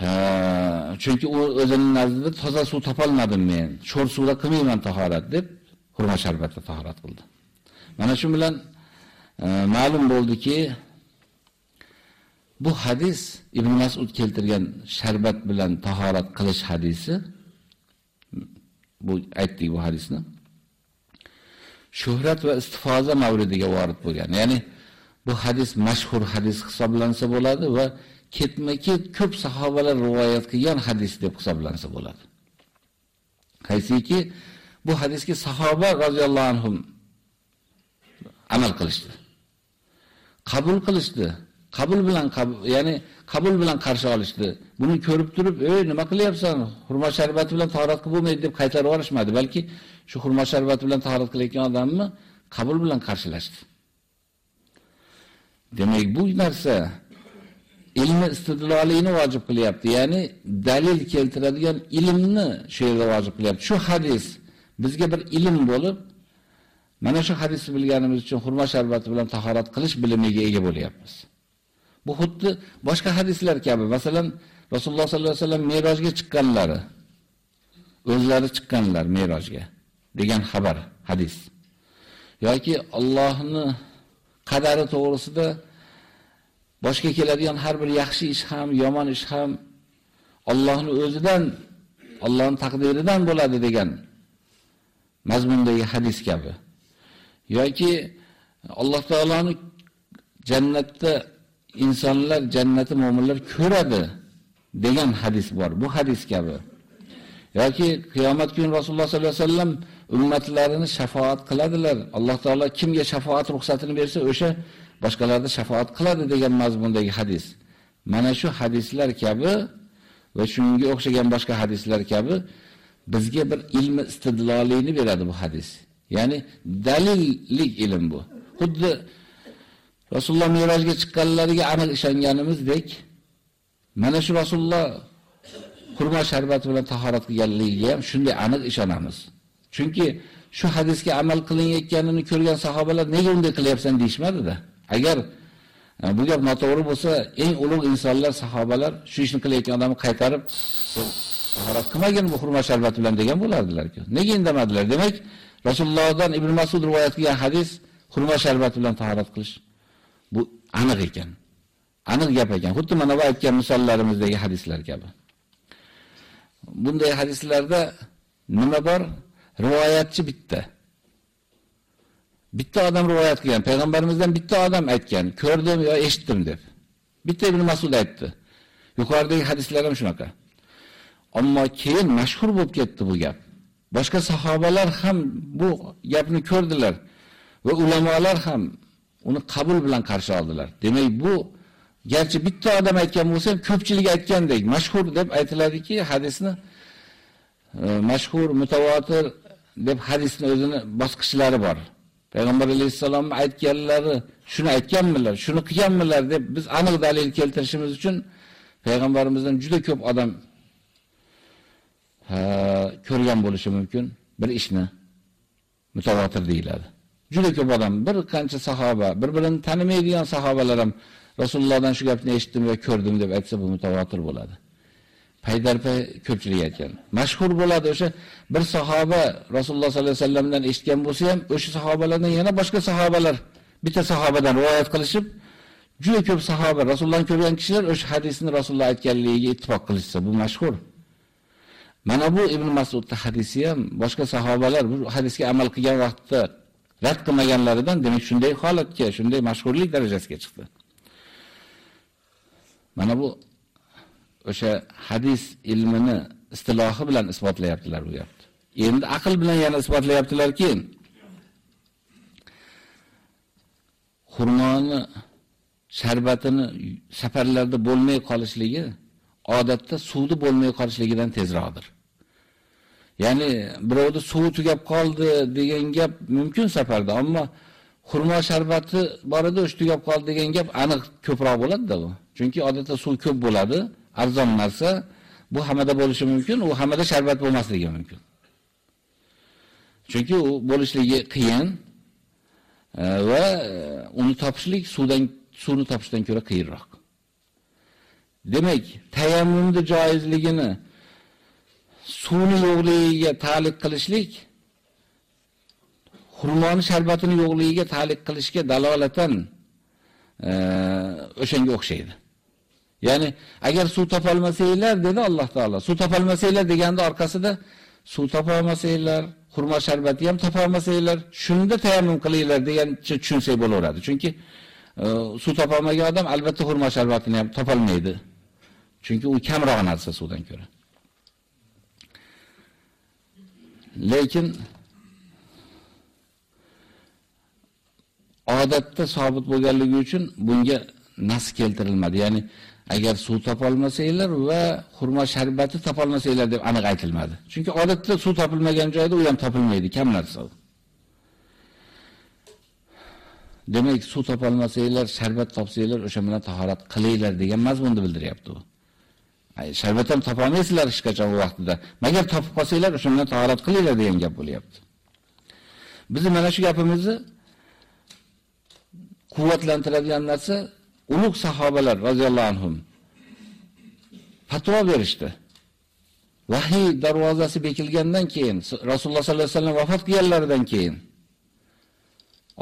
Ha, chunki u o'zining nazdida toza suv topolmadim men, sho'r suvda qilmayman tahorat deb xurmo sharbatda tahorat qildi. Mana shu bilan e, ma'lum bo'ldiki, bu hadis Ibn Mas'ud keltirgan sharbat bilan tahorat qilish hadisi bu aytdik bu hadisni. Shuhrat va istifoza mavridiga vorid bo'lgan. Ya'ni bu hadis mashhur hadis hisoblansa bo'ladi va ketma-ket ko'p sahobalar rivoyat qilgan hadis deb hisoblansa bo'ladi. Qaysiki bu hadisga sahoba roziyallohu anhum amal qilishdi. Qabul qilishdi. Qabul bilan ya'ni qabul bilan qarshi olishdi. Buni ko'rib turib, "Ey, nima qilyapsan? Xurmo sharbati bilan tahorat qilib bo'lmaydi" deb qaytarib yuborishmadi, balki shu xurmo sharbati bilan tahorat qilayotgan odamni qabul bilan qarshilashdi. Demak, bu narsa ilmi istidlolini vojib qilyapti. Ya'ni dalil keltiradigan ilmni shu yerda vojib qilyapti. Shu hadis bizga bir ilm bo'lib, mana shu hadisni bilganimiz uchun xurmo sharbati bilan tahorat qilish bilimiga ega bo'lyapmiz. Bu xuddi boshqa hadislar kabi, masalan, Rasululloh sollallohu alayhi vasallam Merojga chiqqanlari, o'zlari chiqqanlar Merojga degan xabar, hadis. yoki Allohni qadari to'g'risida boshqa keladigan har bir yaxshi ish ham, yomon ish ham Allohning o'zidan, Allohning taqdiridan bo'ladi degan mazmundagi hadis kabi. yoki Alloh taolaning jannatda insonlar jannati mu'minlar ko'radi degan hadis bor. Bu hadis kabi. yoki qiyomat kuni Rasululloh sollallohu alayhi vasallam ummatlarini shafaat qiladilar. Alloh taolo kimga shafaat ruxsatini bersa, o'sha boshqalarda shafaat qiladi degan mazmundagi hadis. Mana shu hadislar kabi va shunga o'xshagan boshqa hadislar kabi bizga bir ilmi istidlolini beradi bu hadis. Ya'ni dalillik ilm bu. Xuddi Rasululloh Mirojga chiqqanlariga aniq ishonganimizdek, mana shu Rasululloh xurmo sharbati bilan tahorat qilganligiga ham shunday aniq ishonamiz. Chunki shu hadisga amal qilinayotganini ko'rgan sahobalar nega unday qilyapsan deyshmadi-da. Agar e, bu gap noto'g'ri bo'lsa, eng ulug' insonlar sahobalar shu ishni qilayotgan odamni qaytarib tahorat qilmagan bu xurmo sharbati bilan degan bo'lardilar-ku. Nega indamadilar? Demak, Rasulullohdan Ibn Mas'ud rivoyat qilgan hadis xurmo sharbati bilan tahorat qilish bu aniq ekan. Aniq gap ekan. Xuddi mana bu aytgan misollarimizdagi hadislar kabi. Bunday hadislarda nima bor? Rivoyatchi bitta. Bitta odam rivoyat qilgan. Payg'ambarimizdan bitta odam aytgan, ko'rdim yo eshitdim deb. Bitta Ibn Mas'ud aytdi. Yuqoridagi hadislar ham shunaqa. Ammo keyin mashhur bo'lib ketdi bu gap. Boshqa sahobalar ham bu gapni ko'rdilar va ulamolar ham uni qabul bilan qarshi oldilar. Demak, bu garchi bitta odam aytgan bo'lsa ham ko'pchilik aytgandek mashhur deb aytiladiki, hadisni e, mashhur, mutawatir deb hadisni o'zini bosqichlari bor. Payg'ambar alayhisalom aytganlari shuni aytganmilar, shuni qilganmilar deb biz aniq dalil keltirishimiz uchun payg'ambarimizdan juda ko'p odam e, ko'rgan bo'lishi mumkin bir ishni mutawatir deyiladi. Juda ko'p odam, bir qancha sahoba, bir-birini tanimaydigan sahobalar ham Rasulullohdan shu gapni eshitdim va ko'rdim deb aytsa bu mutawatir bo'ladi. Paydarpay ko'pchilik aytgan. Mashhur bo'ladi o'sha bir sahoba Rasululloh sollallohu alayhi vasallamdan eshitgan bo'lsa ham, o'sha sahobalardan yana boshqa sahobalar bitta sahobadan rivoyat qilishib, juda ko'p sahoba Rasulullohni ko'rgan kishilar o'sha hadisni Rasululloh aytganligiga ittifoq qilishsa, bu mashhur. Mana bu Ibn Mas'udning hadisi ham boshqa sahobalar bu hadisga amal qilgan vaqtda rad qilmaganlaridan demak shunday holatga, shunday mashhurlik darajasiga chiqdi. Mana bu o'sha hadis ilmini istilohi bilan isbotlayaptilar bu gapni. Endi aql bilan yana isbotlayaptilarki, xurmoni sharbatini safarlarda bo'lmay qolishligi odatda suvni bo'lmay qolishligidan tezroqdir. Ya'ni birovda suvi tugab qoldi degan gap mumkin safarda, ammo xurmo sharbati borida edi, o'sha tugab qoldi degan gap aniq ko'proq bo'ladi-da bu. Chunki odatda suv ko'p bo'ladi, arzon narsa, bu hamada bo'lishi mumkin, u hamada sharbat bo'lmasligi mumkin. Chunki u bo'lishligi qiyin e, va e, uni topishlik suvdan suvni topishdan ko'ra qiyinroq. Demak, tayammumni joizligini suvni yo'qligiga ta'liq qilishlik xurmoni sharbatini yo'qligiga ta'liq qilishga dalolatan e, o'shanga o'xshaydi. Ya'ni agar suv topolmasanglar dedi Alloh taolo. Suv topolmasanglar deganda orqasida suv topolmasanglar, xurmo sharbati ham topolmasanglar, shunda tayammum qilinglar degancha tushunsak bo'laveradi. Chunki e, suv topolmagan odam albatta xurmo sharbatini ham topolmaydi. Chunki u kamroq narsa suvdan ko'ra. Lekin odatda sobit bo'lganligi uchun bunga nas keltirilmadi. Ya'ni agar suv topolmasanglar va xurmo sharbati topolmasanglar deb aniq aytilmadi. Chunki odatda suv topilmagan joyda u ham topilmaydi, kam narsa. Demak, suv topolmasanglar, sharbat topsanglar, o'sha bilan tahorat qilinglar degan mazmunni bildiryapti u. Ay, sharbat ham topolmaysizlar hech qachon bu vaqtida. Magar topib qolsanglar, o'sha bilan tahorat qilinglar degan gap bo'lyapti. Biz mana shu gapimizni quvvatlantiradigan narsa ulug' sahobalar roziyallohu anhum fatvo berishdi. Vahiy darvozasi bekilgandan keyin, Rasululloh sollallohu alayhi vasallam vafot qilganlaridan keyin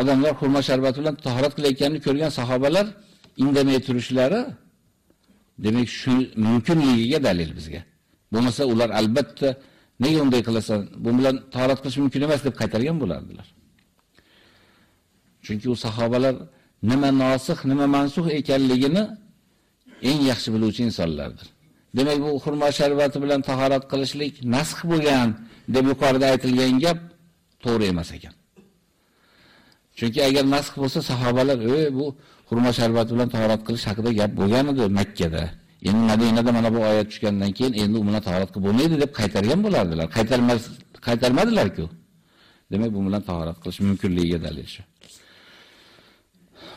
odamlar xurmo sharbati bilan tahorat qilayotganini ko'rgan sahobalar indamay turishlari demak shu mumkinligiga dalil bizga. Bo'lmasa ular albatta nega unday qilasan? Bu bilan tahorat qilish mumkin emas deb qaytargan bo'lardilar. Chunki u sahobalar nima nosih, nima mansux ekanligini eng yaxshi biluvchi insonlardir. Demak, bu xurmo sharbati bilan tahorat qilishlik nasx bo'lgan deb yuqorida aytilgan gap to'g'ri emas ekan. Chunki agar nasx bo'lsa, sahobalar, "Ey, bu xurmo sharbati bilan tahorat qilish haqida gap bo'lgan edi Makka da. Endi Madinada mana bu oyat tushgandan keyin endi u bilan tahorat qilib bo'lmaydi" deb qaytargan bo'lardilar. Qaytarmas qaytarmadilar-ku. Demak, bu bilan tahorat qilish mumkinligiga dalil shu.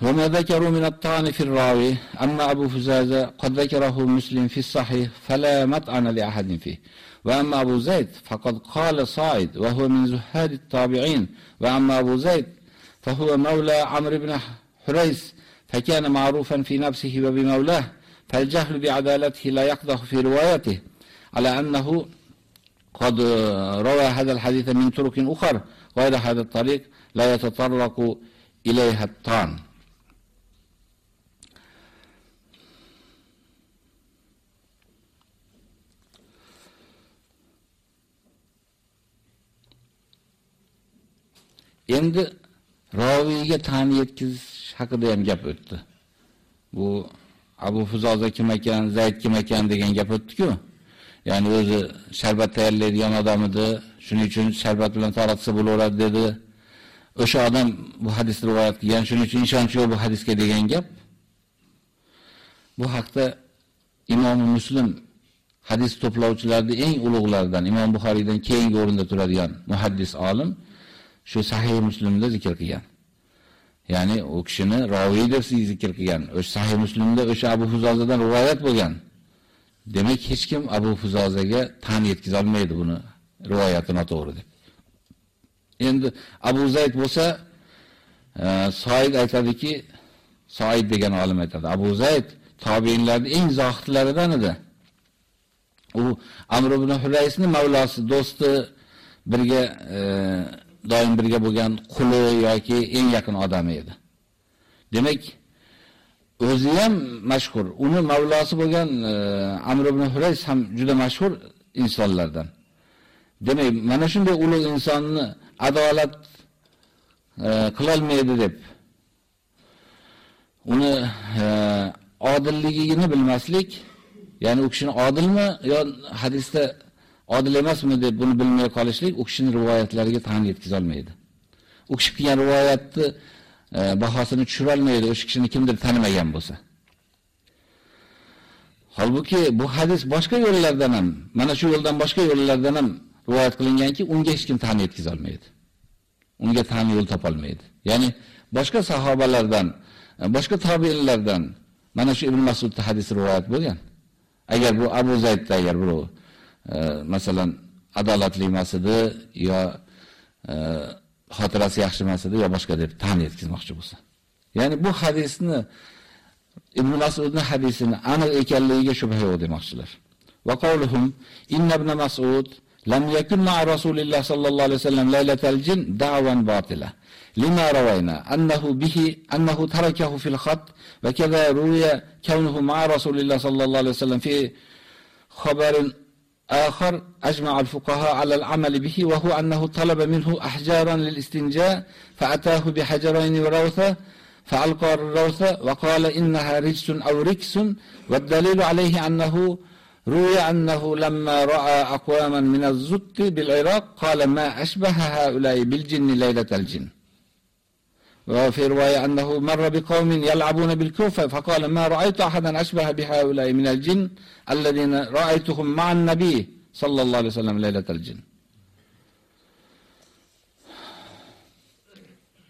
وما ذكروا من الطعن في الراوي أما أبو فزازة قد ذكره مسلم في الصحيح فلا مطعن لأحد فيه وأما أبو زيد فقد قال صاعد وهو من زهاد التابعين وأما أبو زيد فهو مولى عمرو بن حريس فكان معروفا في نفسه وبمولاه فالجهل بعدالته لا يقدح في روايته على أنه قد روى هذا الحديث من طرق أخر غير هذا الطريق لا يتطرق إليها الطعن. Endi roviyga ta'ni yetkizish haqida ham gap o'tdi. Bu Abu Fuzoza kim ekan, Zayd kim ekan degan gap o'tdi-ku. Ya'ni o'zi sharbat tayyorlaydigan odam edi, shuning uchun sharbat bilan taratsa bo'laveradi dedi. O'sha odam bu hadisni rivoyat qilgan, shuning uchun ishonch yo'q bu hadisga degan gap. Bu haqda Imom Muslim hadis to'plovchilarning eng ulug'laridan, Imom Buxoriydan keyingi o'rinda turadigan muhaddis olim shu Sahih Muslimda zikr qilgan. Ya'ni u kishini raviy deb zikr qilgan. O'sha Sahih Muslimda o'sha Abu Fuzozadan rivoyat bo'lgan. Demak, hech kim Abu Fuzozaga tan yetkiza olmaydi buni rivoyati noto'g'ri deb. Endi Abu Zayd bo'lsa, e, Soid aytadiki, Soid degan olim aytadi. Abu Zayd tobiinlarning eng zohidlaridan edi. U Amr ibn Huraysni mavlosi, do'sti birga e, doim birga bo'lgan quli yoki eng yaqin odami edi. Demak, o'zi ham mashhur. Uni mavlosi bo'lgan e, Amr ibn Hurays ham juda mashhur insonlardan. Demak, mana shunday ulug' insonni adolat e, qilolmaydi deb uni e, odilligini bilmaslik, ya'ni u kishini odilmi yo hadisda odil emasmi deb buni bilmay qolishlik u kishining rivoyatlariga tan yetkiza olmaydi. U kishi qilgan rivoyatni e, bahosini tushira olmaydi, o'sha kishini kimdir tanimagan bo'lsa. Holbuki bu hadis boshqa yo'llardan ham, mana shu yo'ldan boshqa yo'llardan ham rivoyat qilinganki, unga hech kim tan yetkiza olmaydi. Unga tan yo'l topolmaydi. Ya'ni boshqa sahobalardan, e, boshqa tabiinlardan mana shu Ibn Mas'udda hadis rivoyat bo'lgan. Agar bu Abu Zaydda agar birov Ee, masalan adolatli emas edi yo e, xotirasi yaxshi emas edi yo boshqa deb tan yetkazmoqchi bo'lsa. Ya'ni bu hadisni Ibn Mas'udning hadisini aniq ekanligiga shubha yo'q demoqchilar. Va qawluhum inna ibn Mas'ud lam yakun ma'a Rasulillah sallallohu alayhi vasallam laylatal jin da'wan batila. Lima rawayna annahu bihi annahu tarakahu fil khat va kadha ruya kaunuhu ma'a Rasulillah sallallohu alayhi vasallam fi khabarin آخر أجمع الفقهاء على العمل به وهو أنه طلب منه أحجارا للاستنجاء فأتاه بحجرين وروثة فألقى الروثة وقال إنها رجس أو ركس والدليل عليه أنه روي أنه لما رأى أقواما من الزت بالعراق قال ما أشبه هؤلاء بالجن ليلة الجن. وفي رواية أنه مر بقوم يلعبون بالكوفة فقال ما رأيت أحدا أشبه بهؤلاء من الجن الذين رأيتهم مع النبي صلى الله عليه وسلم ليلة الجن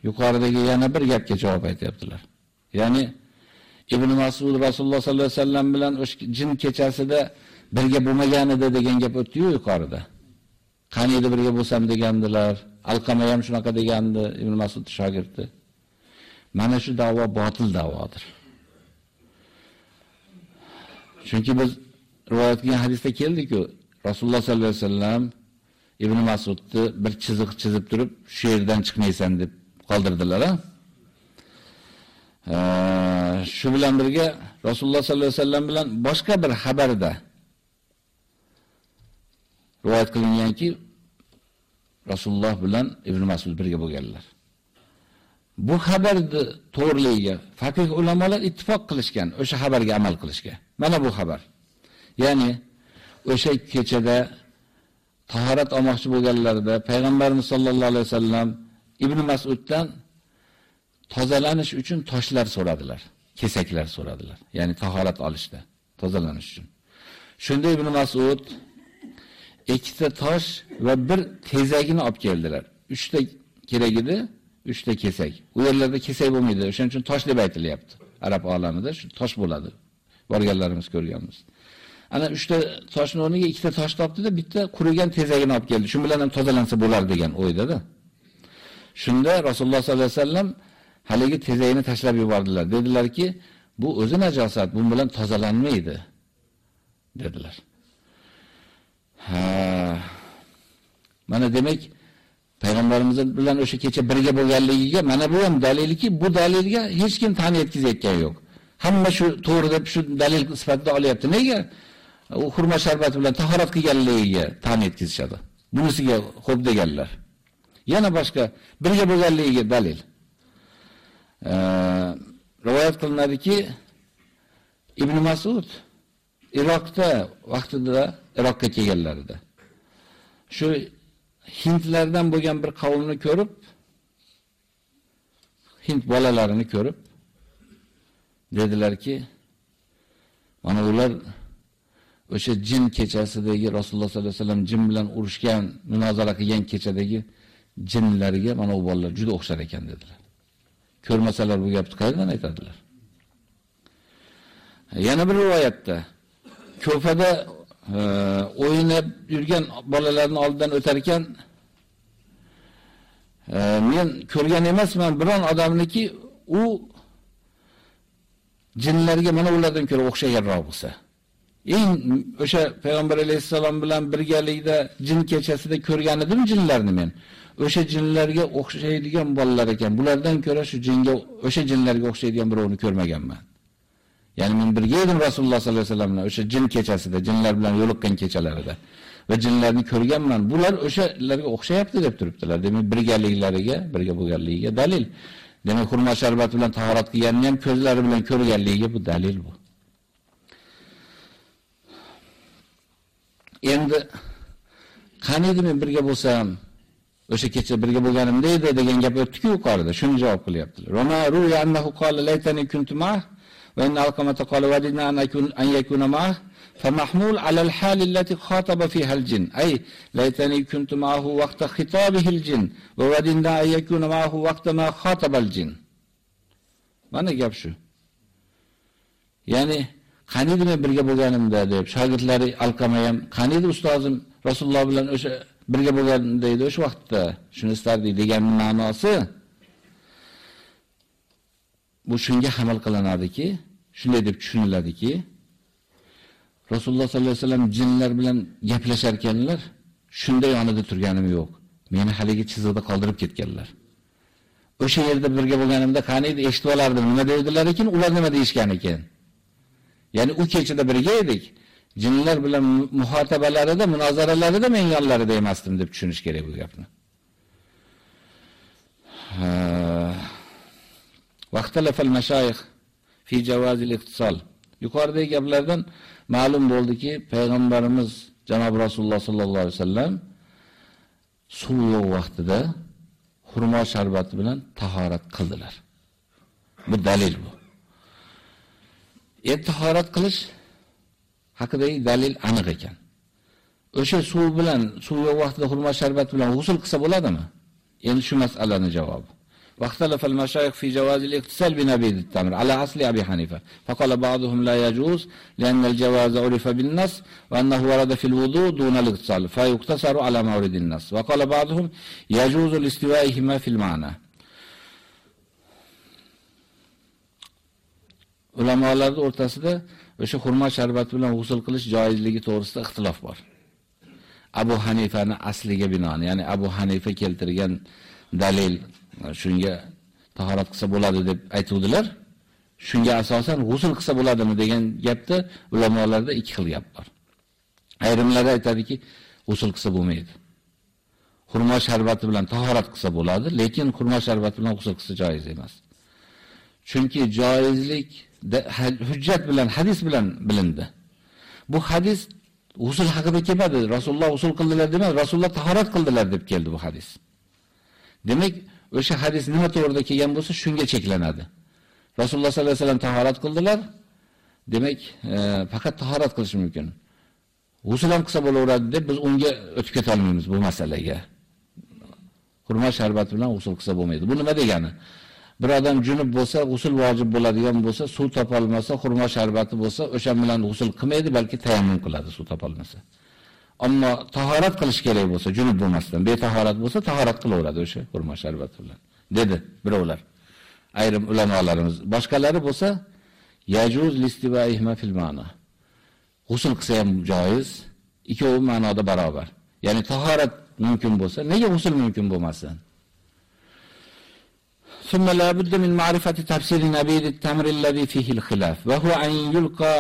yuqoridagi yana bir gapga javob aytyaptilar. Ya'ni Ibn Mas'ud Rasululloh sollallohu alayhi vasallam bilan o'sha jin kechasida birga bo'lmaganida degan gap o'tdi-yu yuqorida. Qani edi birga bo'lsam degandilar. Alqama ham shunaqa degandi Ibn Mas'ud shogirdi. Mana shu da'vo botil da'vodir. Chunki biz rivoyat qilgan hadisda keldi-ku, Rasululloh sollallohu alayhi vasallam Ibn Mas'udni bir chiziq chizib turib, shu yerdan chiqmaysan deb qoldirdilar, a? shu bilan birga Rasululloh sollallohu alayhi vasallam bilan boshqa bir xabarda rivoyat qilinganki, Rasululloh bilan Ibn Mas'ud birga bo'lganlar. Bu xabarni to'g'riligiga faqih ulamolar ittifoq qilishgan, o'sha xabarga amal qilishga. Mana bu xabar. Ya'ni o'sha kechada tahorat olmoqchi bo'lganlarida payg'ambarimiz sollallohu alayhi vasallam Ibn Mas'uddan tozalanish uchun toshlar so'radilar, kesaklar so'radilar. Ya'ni tahorat olishda, tozalanish uchun. Shunda Ibn Mas'ud ikkita tosh va bir tezagini olib keldilar. 3 ta kerak edi, 3 ta kesak. U yerlarda kesak bo'lmaydi, o'shaning uchun tosh deb aytilyapti. Arab olamida shu tosh bo'ladi. Borganlarimiz ko'rganmiz. Ana 3 ta toshning o'rniga ta tosh topdi-da, bitta qurigan tezagini olib keldi. Shu bilan ham tozalansa bo'lar degan o'yda-da. Shunda Rasululloh sollallohu alayhi vasallam haligi tezagini tashlab yubordilar. Dedilarki, bu o'zi najosat, bu bilan tozalanmaydi dedilar. Ha. Mana demak, payg'ambarimiz bilan o'sha kecha birga bo'lganligiga mana bu ham dalilki, bu dalilga hech kim tan yetkazayotgan yo'q. Hamma shu to'g'ri deb shu dalil sifatida olyapti. Nega? U xurmo sharbati bilan tahorat qilganligiga tan yetkazishadi. Bunisiga xo'p deganlar. Yana boshqa birga bo'lganligiga dalil. Ee, rivoyat qilinadiki, Ibn Mas'ud Iroqda vaqtida Iroqqa kelganlarida shu hindlardan bo'lgan bir qavmni ko'rib, hind bolalarini ko'rib dedilarki, mana ular o'sha jin kechasidagi Rasululloh sollallohu alayhi vasallam jin bilan urushgan, munozara qilgan kechadagi jinlarga mana bu bolalar juda o'xshar ekan dedilar. Ko'rmasalar bu gapni qayerdan aytadilar? Yana bir rivoyatda Ko'fada o'ynab yurgan bolalarni oldidan o'tar ekan men ko'rgan emasman biron odamniki u jinlarga mana ulardan ko'ra o'xshaganroq bo'lsa. Eng o'sha payg'ambar alayhisalom bilan birgalikda jin kechasida ko'rgan edim jinlarni men. O'sha jinlarga o'xshaydigan bolalar ekan. Bulardan ko'ra shu jinga o'sha jinlarga o'xshaydigan birovni ko'rmaganman. Ya'ni men birga edim Rasululloh sollallohu alayhi vasallam bilan o'sha jin kechasida, jinlar bilan yo'liqqan kechalarida va jinlarni ko'rganman. Bular o'shalarga o'xshayapti deb turibdilar. Demak, birgaliklariga, birga bo'lganligiga dalil. Demak, xurmo sharbati bilan tahorat qilganini ham ko'zlari bilan ko'rganligiga bu dalil bu. Endi qani qaniydi men birga bo'lsam, o'sha kecha birga bo'lganimda edi degan gap o'tdi-ku yuqorida. Shuni javob qilyaptilar. Roma ruya annahu qala laytani kuntuma وإن علقمة قال ودنا أن يكون, أن يكون معه فمحمول على الحال التي خاطب فيها الجن أي ليتني كنت معه وقت خطابه الجن وودنا أن يكون معه وقت ما خاطب الجن mana gap shu ya'ni qaniydi men birga bo'lganimda deb shogirdlari alqama ham qaniydi ustozim rasululloh bilan o'sha birga bo'lganda edi o'sha vaqtda shuni istardik degan ma'nosi bu shunga hamal qilinadiki, shunday deb tushuniladiki, Rasululloh sollallohu alayhi vasallam jinlar bilan gaplashar ekanlar. Shunda yonida turganim yo'q. Meni haligi chiziqda qoldirib ketganlar. O'sha yerda birga bo'lganimda qani edi eshitib olardim, nima deydilar ekan, ular nima deyishgan ekan. Ya'ni u kechada birga edik. Jinlar bilan muhotabalarida, munozaralarida men yonlarida emasdim deb tushunish kerak bu gapni. Ha, Vaqtalafal mashayix fi javazil iqtisal. Yuqoridagi gaplardan ma'lum bo'ldiki, payg'ambarimiz janob Rasululloh sallallohu alayhi vasallam suv yo'q vaqtida xurmo sharbati bilan tahorat qildilar. Bu dalil bu. Endi tahorat qilish haqidagi dalil aniq ekan. O'sha suv bilan, suv yo'q vaqtida xurmo sharbati bilan g'usl qilsa bo'ladimi? Endi shu masalaning javobi. واختلف المشايخ في جواز الاغتسال بنبيذ التمر على أصل أبي حنيفة فقال بعضهم لا يجوز لأن الجواز عرف بالنص وأنه ورد في الوضوء دون الاغتسال فيقتصر على مورد النص وقال بعضهم يجوز لاستوائهما في المعنى ulamolar o'rtasida o'sha xurmo sharbati bilan g'usl qilish joizligi to'g'risida ixtilof bor. Abu Hanifani asliga binoan, ya'ni Abu Hanifa keltirgan dalil shunga tahorat qilsa bo'ladi deb aytuvdilar. Shunga asosan g'usl qilsa bo'ladimi degan gapda ulamolarda ikki xil gap bor. Ayrimlar aytadiki, g'usl qilsa bo'lmaydi. Xurmo sharbati bilan tahorat qilsa bo'ladi, lekin xurmo sharbati bilan g'usl qilsa joiz emas. Chunki joizlik hujjat bilan, hadis bilan bilindi. Bu hadis g'usl haqida kelmadi. Rasululloh g'usl qildilar demas, Rasululloh tahorat qildilar deb keldi bu hadis. Demak, o'sha hadis nima to'g'rida kelgan bo'lsa, shunga cheklanadi. Rasululloh sollallohu alayhi vasallam tahorat qildilar. Demak, e, faqat tahorat qilish mumkin. G'usl ham qilsa bo'laveradi deb biz unga o'tib keta olmaymiz bu masalaga. Xurmo sharbati bilan g'usl qilsa bo'lmaydi. Bu nima degani? Bir odam junub bo'lsa, g'usl vojib bo'ladigan bo'lsa, suv topa olmasa, xurmo sharbati bo'lsa, o'sha bilan g'usl qilmaydi, balki tayammum qiladi suv topa olmasa. Ammo tahorat qilish kerak bo'lsa, junub bo'lmasdan, betahorat bo'lsa, tahorat qilaveradi o'sha xurmo sharbati bilan. dedi birovlar. Ayrim ulamolarimiz. Boshqalari bo'lsa, yajuz listivaihma fil ma'na. G'usl qilsa ham joiz, ikkovi ma'noda barobar. Ya'ni tahorat mumkin bo'lsa, nega g'usl mumkin bo'lmasin? ثم لا بد من معرفة تفسير نبيذ التمر الذي فيه الخلاف وهو أن يلقى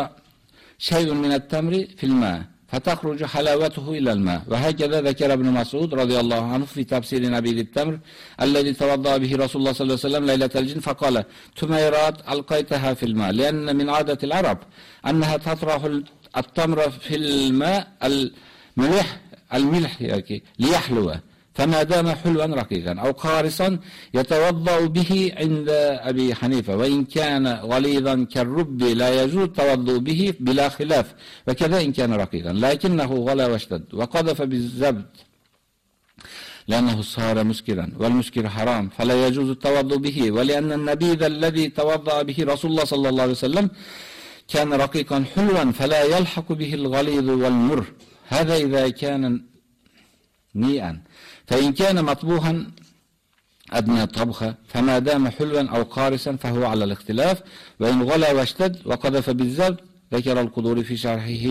شيء من التمر في الماء فتخرج حلاوته إلى الماء. وهكذا ذكر ابن مسعود رضي الله عنه في تفسير نبيذ التمر الذي توضأ به رسول الله صلى الله عليه وسلم ليلة الجن فقال تميرات ألقيتها في الماء لأن من عادة العرب أنها تطرح التمر في الماء الملح الملح يعني ليحلوه فما دام حلوا رقيقا أو قارصا يتوضأ به عند أبي حنيفة وإن كان غليظا كالرب لا يجوز التوضؤ به بلا خلاف وكذا إن كان رقيقا. لكنه غلا واشتد وقذف بالزبد لأنه صار مسكرا والمسكر حرام فلا يجوز التوضؤ به. ولأن النبيذ الذي توضأ به رسول الله صلى الله عليه وسلم كان رقيقا حلوا فلا يلحق به الغليظ والمر. هذا إذا كان نيئا. فإن كان مطبوخا أدنى طبخة فما دام حلوا أو قارسا فهو على الاختلاف. وإن غلى واشتد وقذف بالزبد ذكر القدور في شرحه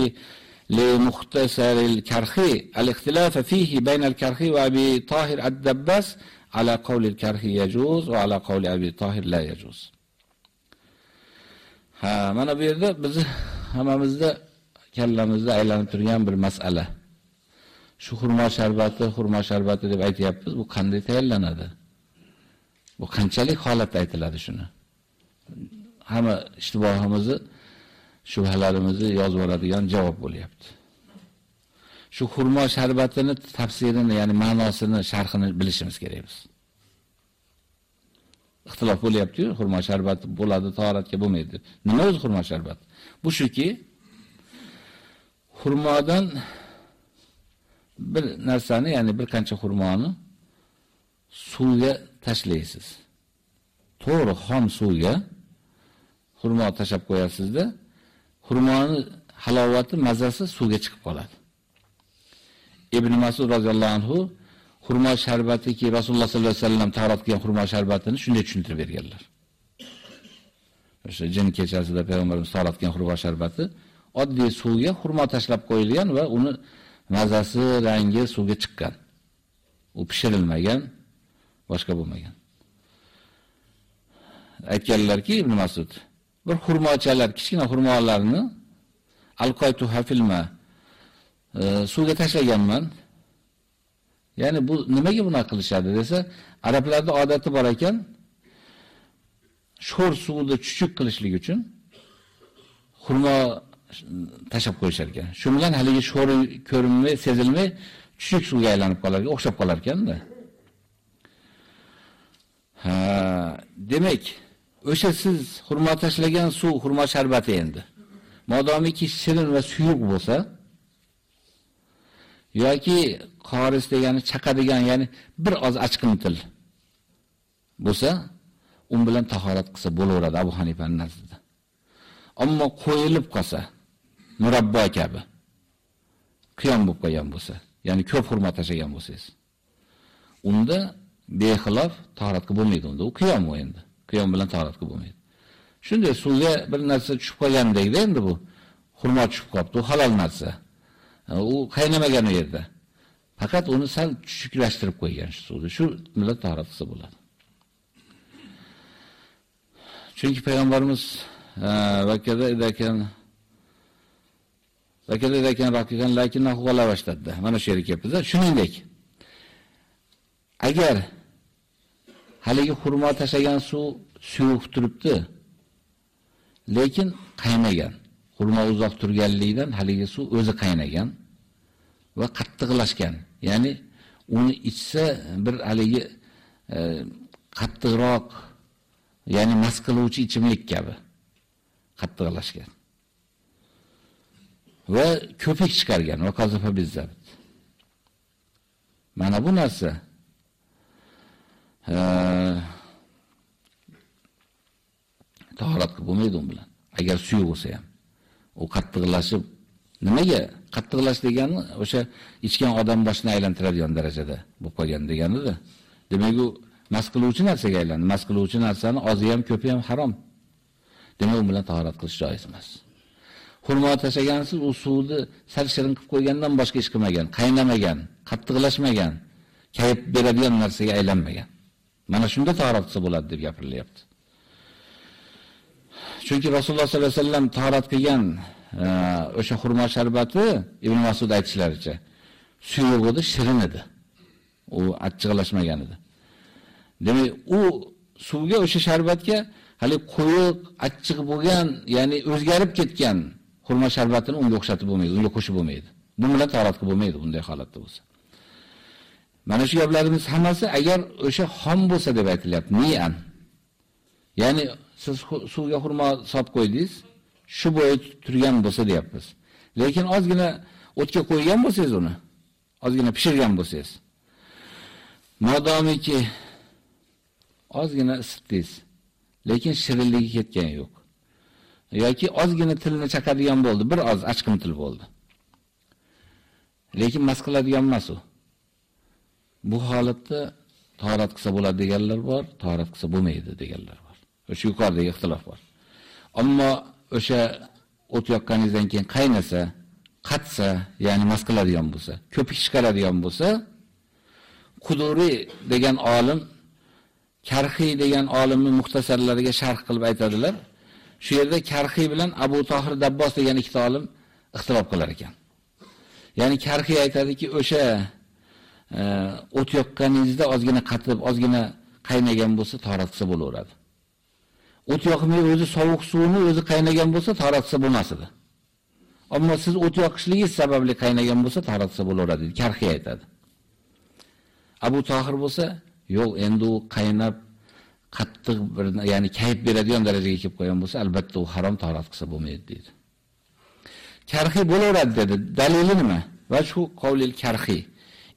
لمختصر الكرخي الاختلاف فيه بين الكرخي وأبي طاهر الدباس. على قول الكرخي يجوز وعلى قول أبي طاهر لا يجوز. ha mana bu yerda biz hammamizda kallamizda aylanib turgan masala shu xurmo sharbati, xurmo sharbati deb aytyapmiz, bu qanday tayyorlanadi? Bu qanchalik holatda aytiladi shuni? Hamma ishtibohimizni, shubhalarimizni yozib oladigan javob bo'lyapti. Shu xurmo sharbatini tafsirini, ya'ni ma'nosini, sharhini bilishimiz kerak biz. Ixtilof bo'lyapti-ku, xurmo sharbati bo'ladi, tahoratga bo'lmaydi. Nima o'zi xurmo sharbati? Bu shuki, xurmodan bir narsani, ya'ni bir qancha xurmoni suvga tashlaysiz. To'g'ri xom suvga xurmo tashab qo'yasizda, xurmoni halovati, mazasi suvga chiqib qoladi. Ibn Mas'ud roziyallohu anhu xurmo sharbatiki Rasululloh sollallohu alayhi vasallam tahorat qilgan xurmo sharbatini shunday tushuntirib berganlar. O'sha jin kechasida payg'ambarimiz tahorat qilgan xurmo sharbati oddiy suvga xurmo tashlab qo'yilgan va uni mazasi, rangi suvga chiqqan. U pishirilmagan, boshqa bo'lmagan. Aytganlarki Ibn Mas'ud, bir xurmochalar, kichkina xurmolarni alqaytu hafilma e, suvga tashlaganman. Ya'ni bu nimaga buni qilishadi desa, arablarda odati bor ekan, sho'r suvni chuchuk qilishlik uchun xurmo tashab qo'yishar ekan. Shu bilan haligi sho'ri ko'rinmay, sezilmay chuchuk suvga aylanib qolar, o'xshab qolar ekanda. Ha, demak, o'sha siz xurmo tashlagan suv xurmo sharbati endi. Modomiki shirin va suyuq bo'lsa, yoki qoris degani chaqadigan, ya'ni bir oz achqintil bo'lsa, un bilan tahorat qilsa bo'laveradi Abu Hanifaning nazdida. Ammo qo'yilib qolsa, murabbo kabi qiyom bo'lib qolgan bo'lsa, ya'ni ko'p hurmat tashagan bo'lsangiz, unda bexilof tahoratga bo'lmaydi unda. U qiyom u endi. Qiyom bilan tahoratga bo'lmaydi. Shunday suvga bir narsa tushib qolgandek-da endi bu. hurmat tushib qolibdi, u halol narsa. U qaynamagan u yerda. Faqat uni sal chuchuklashtirib qo'ygan shu suvni. Shu bilan tahorat qilsa bo'ladi. Chunki payg'ambarimiz e, vakkada edakan vakkada ekan rokigan lakin g'ala boshladi. Mana shu yerga kelibdi. Shuningdek, agar haligi xurmo tashagan suv suyuq turibdi, lekin qaynagan. Xurmo uzoq turganligidan haligi suv o'zi qaynagan va qattiqlashgan. Ya'ni uni ichsa bir haligi e, qattiqroq ya'ni mas qiluvchi ichimlik kabi qattiqlashgan. Va ko'pik chiqargan va qazafa bizzat. Mana bu narsa tahorat qilib bo'lmaydi u bilan. Agar suyuq bo'lsa ham. U qattiqlashib nimaga? Qattiqlash degani o'sha ichgan odam boshini aylantiradigan darajada bo'lib qolgan deganida. Demak u mas qiluvchi narsaga aylandi. Mas qiluvchi narsani ozi ham ko'pi ham harom. Demak, u bilan tahorat qilish joiz emas. Xurmo tashagansiz, u suvni sal-shirin qilib qo'ygandan boshqa ish qilmagan, qaynamagan, qattiqlashmagan, kayib beradigan narsaga aylanmagan. Mana shunda tahorat bo'ladi deb gapirilyapti. Chunki Rasululloh sollallohu alayhi vasallam tahorat qilgan e, o'sha xurmo sharbati Ibn Mas'ud aytishlaricha suyuq edi, shirin edi. U achchiqlashmagan edi. Demak, u suvga o'sha sharbatga hali qo'yiq, achchiq bo'lgan, ya'ni o'zgarib ketgan xurmo sharbatini unga o'xshatib bo'lmaydi, unga qo'shib bo'lmaydi. Bu bilan tahorat qilib bo'lmaydi bunday holatda bo'lsa. Mana shu gaplarimiz hammasi agar o'sha xom bo'lsa deb aytilyapti, niyan. Ya'ni siz suvga xurmo solib qo'ydingiz, shu bo'yi turgan bo'lsa deyapmiz. Lekin ozgina o'tga qo'ygan bo'lsangiz uni, ozgina pishirgan bo'lsangiz, modomiki ozgina isitdingiz, lekin shirinligi ketgan yo'q. Yoki ozgina tilini chaqadigan bo'ldi, bir oz achqim til bo'ldi. Lekin mas qiladigan emas u. Bu holatda tahorat qilsa bo'ladi deganlar bor, tahorat qilsa bo'lmaydi deganlar bor. O'sha yuqoridagi ixtilof bor. Ammo o'sha o't yoqqaningizdan keyin qaynasa, qatsa, ya'ni mas qiladigan bo'lsa, ko'pik chiqaradigan bo'lsa, Quduri degan olim Karxiy degan olimning muxtasarlariga sharh qilib aytadilar. Shu yerda Karxiy bilan Abu Tohir Dabbos degan ikkita olim ixtilof qilar ekan. Ya'ni Karxiy aytadiki, o'sha e, o't yoqqaningizda ozgina qatib, ozgina qaynagan bo'lsa, taratsa bo'laveradi. O't yoqmay o'zi sovuq suvni o'zi qaynagan bo'lsa, taratsa qilsa bo'lmas edi. Ammo siz o't yoqishligingiz sababli qaynagan bo'lsa, taratsa bo'laveradi, Karxiy aytadi. Abu Tohir bo'lsa, yo'q, endi u qaynab qattiq bir ya'ni kayib beradigan darajaga kelib qolgan bo'lsa, albatta u harom tahorat qilsa bo'lmaydi dedi. Karxi bo'laveradi dedi. Dalili nima? Va shu qavlil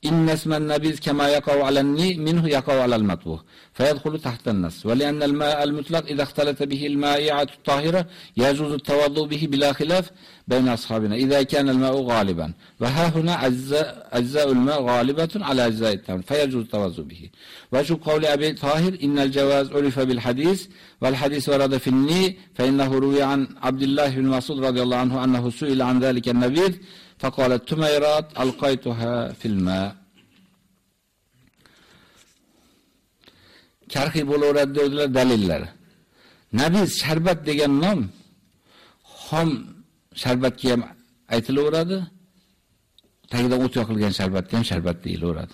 Innas man nabiz kama yaqaw alanni minhu yaqaw alal matbu. Fayadkhulu an-nas Wa li anna al-ma'a al-mutlaq idha ikhtalata bihi al-ma'i'atu at-tahira yajuzu at-tawaddu bihi bila khilaf بين أصحابنا إذا كان الماء غالبا وها هنا أجزاء, أجزاء الماء غالبة على أجزاء التمر فيجوز التوضؤ به وشو قول أبي طاهر إن الجواز عرف بالحديث والحديث ورد في الني فإنه روي عن عبد الله بن مسعود رضي الله عنه أنه سئل عن ذلك النبيذ فقالت تميرات ألقيتها في الماء karxiy bo'laveradi dedilar dalillari. Nabiz sharbat degan nom xom sharbatga ham aytilaveradi. Tagidan o't yoqilgan sharbatga ham sharbat deyilaveradi.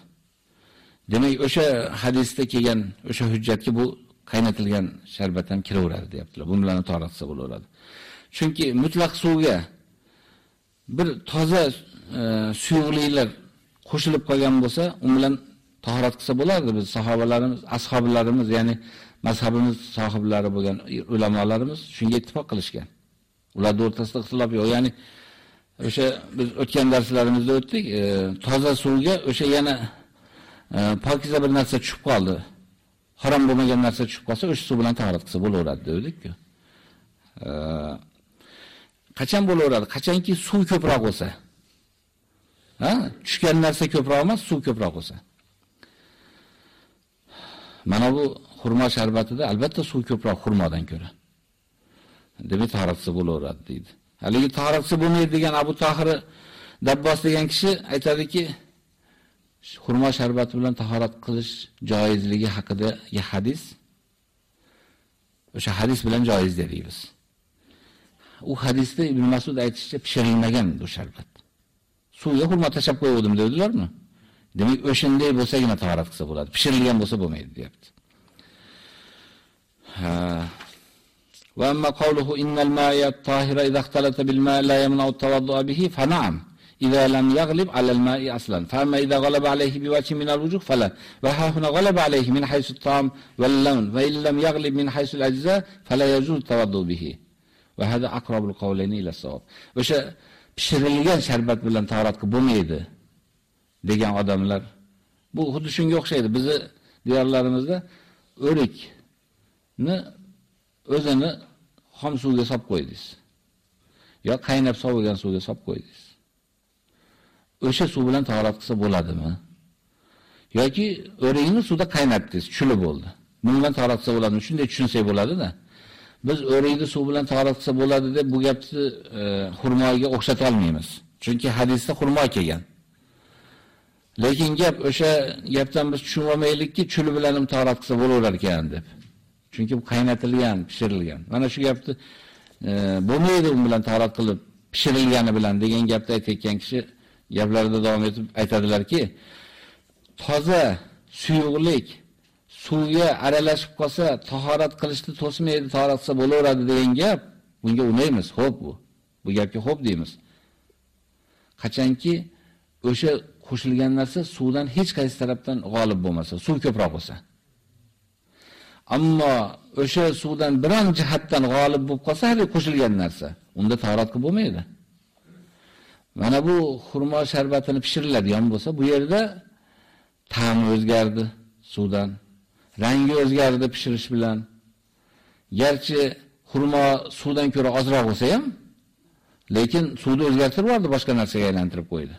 Demak, o'sha hadisda kelgan o'sha hujjatga bu qaynatilgan sharbat ham kiraveradi deyaptilar. Bu bilan tahorat qilsa bo'laveradi. Chunki mutlaq suvga bir toza e, suyuqliklar qo'shilib qolgan bo'lsa, u bilan tahorat qilsa bo'lardi. Biz sahobalarimiz, ashoblarimiz, ya'ni mazhabimiz sohiblari bo'lgan ulamolarimiz shunga ittifoq qilishgan. Ular o'rtasida ixtilof yo'q. Ya'ni o'sha biz o'tgan darslarimizda o'tdik, e, toza suvga o'sha yana e, pokiza bir narsa tushib qoldi. Harom bo'lmagan narsa tushib qolsa, o'sha suv bilan tahorat qilsa bo'laveradi dedik-ku. E, qachon bo'laveradi? Qachonki suv ko'proq bo'lsa. Ha? Tushgan narsa ko'proq emas, suv ko'proq bo'lsa. Mana bu xurmo sharbatida albatta suv ko'proq xurmodan ko'ra. Demak, tahoratsi bo'laveradi deydi. Haligi tahoratsi bo'lmaydi degan Abu Tahir Dabbos degan kishi aytadiki, xurmo sharbati bilan tahorat qilish joizligi haqidagi hadis o'sha hadis bilan joiz deymiz. U hadisda Ibn Mas'ud aytishicha pishirilmagan bu sharbat. Suvga xurmo tashab qo'ydim dedilarmi? Demak, o'shanday bo'lsagina tahorat qilsa bo'ladi. Pishirilgan bo'lsa bo'lmaydi, deyapti. Ha. Va amma qawluhu innal ma'a at-tahira idha ikhtalata bil ma'i la yamna'u at-tawaddu'a bihi fa na'am. إذا لم يغلب على الماء أصلا فأما إذا غلب عليه بوجه من الوجوه فلا وها هنا غلب عليه من حيث الطعم واللون وإن لم يغلب من حيث الأجزاء فلا يجوز التوضؤ به وهذا أقرب القولين إلى الصواب وش pishirilgan sharbat bilan tahorat qilib bo'lmaydi degan odamlar bu xuddi shunga o'xshaydi. Bizni diyorlarimizda o'rikni o'zini xom suvga solib qo'ydingiz. yo qaynab sovigan suvga solib qo'ydingiz. O'sha suv bilan tahorat qilsa bo'ladimi? yoki o'ringni suvda qaynatdingiz, chuli bo'ldi. Bundan bilan tahorat qilsa bo'ladimi? Shunday tushunsak bo'ladi-da. Biz o'ringni suv bilan tahorat qilsa bo'ladi deb bu gapni e, xurmoga o'xshata olmaymiz. Chunki hadisda xurmo kelgan. Lekin gap o'sha gapdan biz tushunmaylikki, chuli bilan ham tahorat qilsa bo'laverar ekan deb. Chunki bu qaynatilgan, pishirilgan. Mana shu gapni e, bo'lmaydi u bilan tahorat qilib pishirilgani bilan degan gapni aytayotgan kishi gaplarida davom etib aytadilarki, toza suyuqlik suvga aralashib qolsa, tahorat qilishni to'smaydi, tahorat qilsa bo'laveradi degan gap bunga unaymiz. Xo'p bu. Bu gapga xo'p deymiz. Qachonki o'sha qo'shilgan narsa suvdan hech qaysi tarafdan g'olib bo'lmasa, suv ko'proq bo'lsa. Ammo o'sha suvdan biron jihatdan g'olib bo'lib qolsa, hali qo'shilgan narsa, unda tahorat bo'lmaydi. Mana bu xurmo sharbatini pishiriladigan bo'lsa, bu yerda ta'mi o'zgardi suvdan, rangi o'zgardi pishirish bilan. Garchi xurmo suvdan ko'ra ozroq bo'lsa ham, lekin suvni o'zgartirib yubordi, boshqa narsaga aylantirib qo'ydi.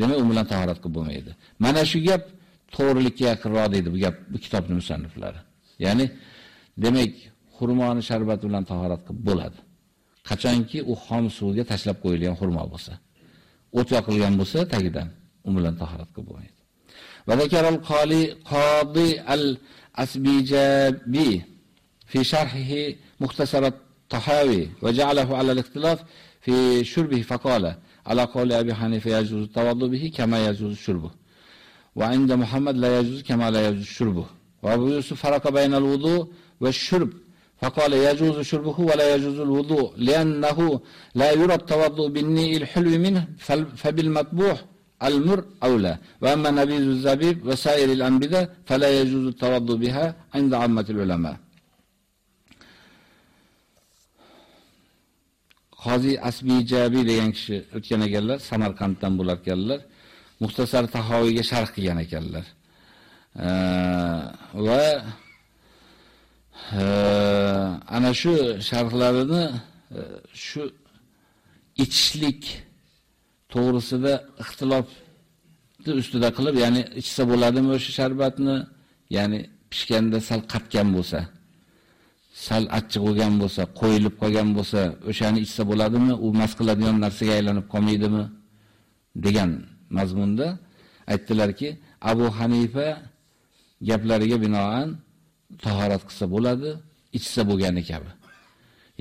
Demak, u bilan tahorat qilib bo'lmaydi. Mana shu gap to'g'rilikka yaqinroq deydi bu gap bu kitobning musanniflari. Ya'ni demak, xurmoni sharbati bilan tahorat qilib bo'ladi. Qachonki u xom suvga tashlab qo'yilgan xurmo bo'lsa. O't yoqilgan bo'lsa, tagidan u bilan tahorat qilib bo'lmaydi. Va zakaral qoli qodi al-asbijabi fi sharhihi mukhtasarat tahawi va ja'alahu ala al-ikhtilaf fi shurbihi faqala على قول أبي حنيفة يجوز التوضؤ به كما يجوز شربه وعند محمد لا يجوز كما لا يجوز شربه وأبو يوسف فرق بين الوضوء والشرب فقال يجوز شربه ولا يجوز الوضوء لأنه لا يرى التوضؤ بالنيء الحلو منه فبالمطبوح المر أولى وأما نبيذ الزبيب وسائر الأنبذة فلا يجوز التوضؤ بها عند عامة العلماء Qozi Asbijabi degan kishi o'tgan ekanlar, Samarqanddan bo'lar ekanlar. Muxtasar Tahoviga sharh qilgan ekanlar. Э, va э, ana shu sharhlarini э, shu ichishlik to'g'risida ixtilofni ustida qilib, ya'ni ichsa bo'ladimi o'sha sharbatni, ya'ni pishganda sal qatgan bo'lsa, sal achchiq bo'lgan bo'lsa, qo'yilib qolgan bo'lsa, o'shani ichsa bo'ladimi? U mas qiladigan narsaga aylanib qolmaydimi? degan mazmunda aytdilarki, Abu Hanifa gaplariga binoan tahorat qilsa bo'ladi, ichsa bo'lgani kabi.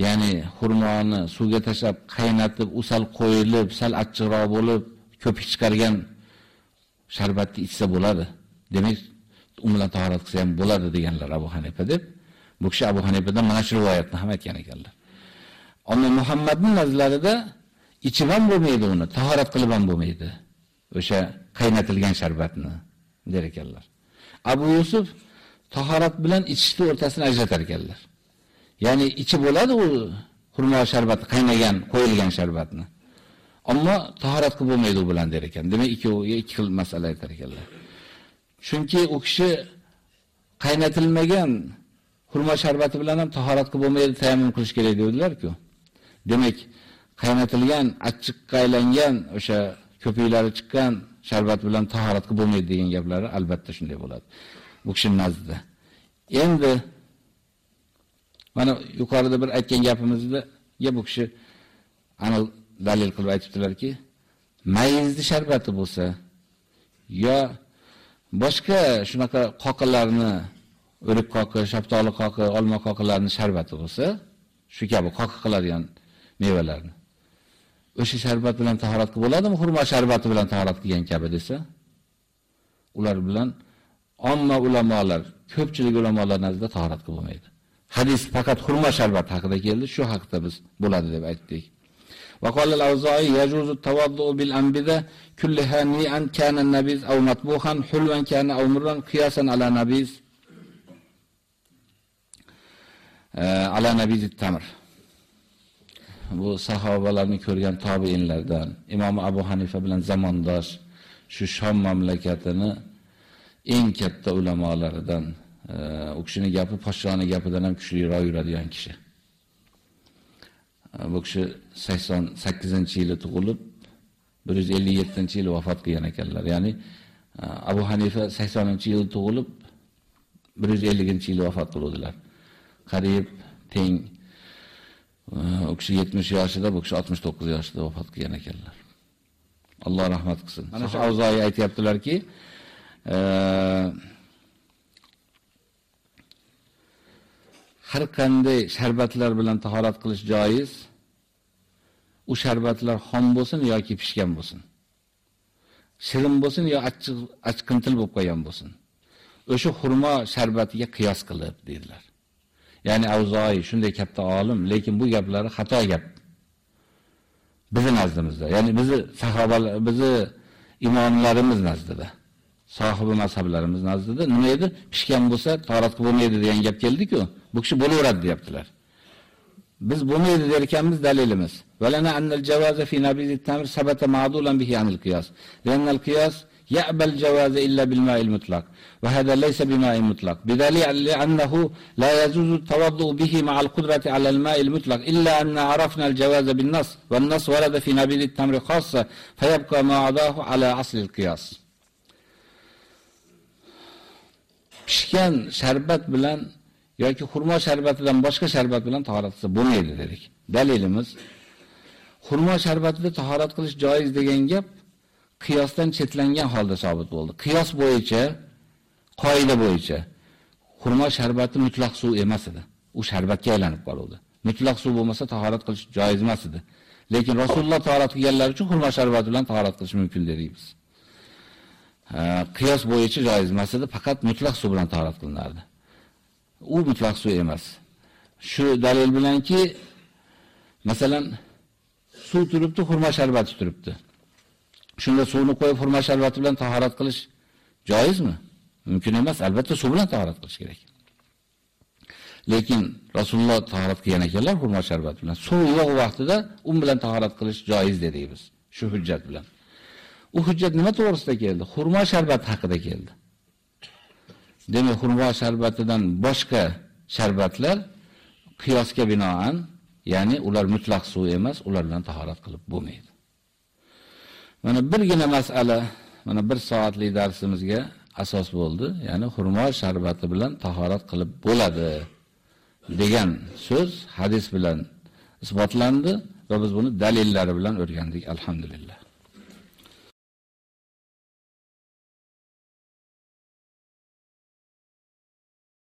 Ya'ni xurmoni suvga tashlab, qaynatib, usal qo'yilib, sal achchiqroq bo'lib, ko'pik chiqargan sharbatni ichsa bo'ladi. Demak, u bilan tahorat qilsa ham bo'ladi deganlar Abu Hanifa deb. Bu kishi Abu Hanifadan mana shu rivoyatni ham aytgan ekanlar. Ammo Muhammadning nazarlarida ichib ham bo'lmaydi uni, tahorat qilib ham bo'lmaydi. O'sha qaynatilgan sharbatni der ekanlar. Abu Yusuf tahorat bilan ichishni o'rtasini ajratar ekanlar. Ya'ni ichi bo'ladi u xurmo sharbati qaynagan, qo'yilgan sharbatni. Ammo tahorat qilib bo'lmaydi u bilan der ekan. Demak, ikkoviga ikki xil masala aytar ekanlar. Chunki u kishi qaynatilmagan xurmo sharbati bilan ham tahorat qilib bo'lmaydi, tayammum qilish kerak dedilar-ku. Demak, qaynatilgan, achchiqqa aylangan o'sha ko'piklari chiqqan sharbat bilan tahorat qilib bo'lmaydi degan gaplari albatta shunday bo'ladi. Bu kishining nazdida. Endi mana yuqorida bir aytgan gapimizda ya bu kishi aniq dalil qilib aytibdilarki, mayizni sharbati bo'lsa yo boshqa shunaqa qoqilarni, o'rik qoqi, shaftoli qoqi, olma qoqilarni sharbati bo'lsa, shu kabi qoqi qiladigan mevalarni. O'sha sharbat bilan tahorat qilib bo'ladimi? Xurmo sharbati bilan tahorat qilgan kabi desa, ular bilan omma ulamolar, ko'pchilik ulamolar nazarda tahorat qilib bo'lmaydi. Hadis faqat xurmo sharbati haqida keldi, shu haqda biz bo'ladi deb aytdik. وقال الأوزاعي يجوز التوضؤ بالأنبذة كلها نيئا كان النبيذ أو مطبوخا حلوا كان أو مرا قياسا على نبيذ على نبيذ التمر bu sahobalarni ko'rgan tobiinlardan Imom Abu Hanifa bilan zamondosh shu Shom mamlakatini eng katta ulamolaridan e, u kishining gapi podshoning gapidan ham kuchliroq yuradigan kishi. E, bu kishi 88-yili tug'ilib 157-yili vafot qilgan ekanlar. Ya'ni e, Abu Hanifa 80-yili tug'ilib 150-yili vafot qildilar. Qariyb teng u kishi 70 yoshida, bu kishi 69 yoshida vafot qilgan ekanlar. Alloh rahmat qilsin. Mana shu avzoyi aytayaptilarki, har qanday sharbatlar bilan tahorat qilish joiz. U sharbatlar xom bo'lsin yoki pishgan bo'lsin. Shirin bo'lsin yo achchiq achqintil bo'lib qolgan bo'lsin. O'sha xurmo sharbatiga qiyos qilib dedilar. Ya'ni Avzoyi shunday katta olim, lekin bu gaplari xato gap. Bizning nazdimizda, ya'ni bizni sahobalar, bizni imomlarimiz nazdida, sohibi mazhablarimiz nazdida nima edi? Pishgan bo'lsa tahorat qilib bo'lmaydi degan gap keldi-ku. Bu kishi bo'laveradi deyaptilar. Biz bo'lmaydi der ekanmiz dalilimiz. Valana annal jawaza fi nabizi tamr sabata ma'dulan bihi anil qiyas. Lianna ya'bel cevaze illa bil ma'il mutlak. Ve hada leysa bi ma'in mutlak. Bidali annehu la yazuzu tavaddu bihi ma'al kudreti alel ma'il mutlak illa enne arafna el cevaze bin nas ve nas varada fi nabidi temri khasse feyebka ma'adahu ala aslil kıyas. Pişken şerbet bilen yoki xurmo sharbatidan boshqa sharbat bilan tahorat qilsa bo'lmaydi dedik. Dalilimiz xurmo sharbatida tahorat qilish joiz degan gap qiyosdan chetlangan holda sabit bo'ldi. Qiyos bo'yicha, qoida bo'yicha xurmo sharbati mutlaq suv emas edi. U sharbatga aylanib qoldi. Mutlaq suv bo'lmasa tahorat qilish joiz emas edi. Lekin Rasululloh tahorat qilganlar uchun xurmo sharbati bilan tahorat qilish mumkin deymiz. Qiyos bo'yicha joiz emas edi, faqat mutlaq suv bilan tahorat qilinardi. U mutlaq suv emas. Shu dalil bilanki, masalan, suv turibdi, xurmo sharbati turibdi. Shunda suvni qo'yib xurmo sharbati bilan tahorat qilish joizmi? Mumkin emas, albatta suv bilan tahorat qilish kerak. Lekin Rasululloh tahorat qilgan ekanlar xurmo sharbati bilan. Suv yo'q vaqtida u bilan tahorat qilish joiz dedik biz, shu hujjat bilan. U hujjat nima to'g'risida keldi? Xurmo sharbati haqida keldi. Demak, xurmo sharbatidan boshqa sharbatlar qiyosga binoan, ya'ni ular mutlaq suv emas, ular bilan tahorat qilib bo'lmaydi. Mana birgina masala, mana bir soatlik darsimizga asos bo'ldi. Ya'ni xurmo sharbati bilan tahorat qilib bo'ladi degan so'z hadis bilan isbotlandi va biz buni dalillari bilan o'rgandik, alhamdulillah.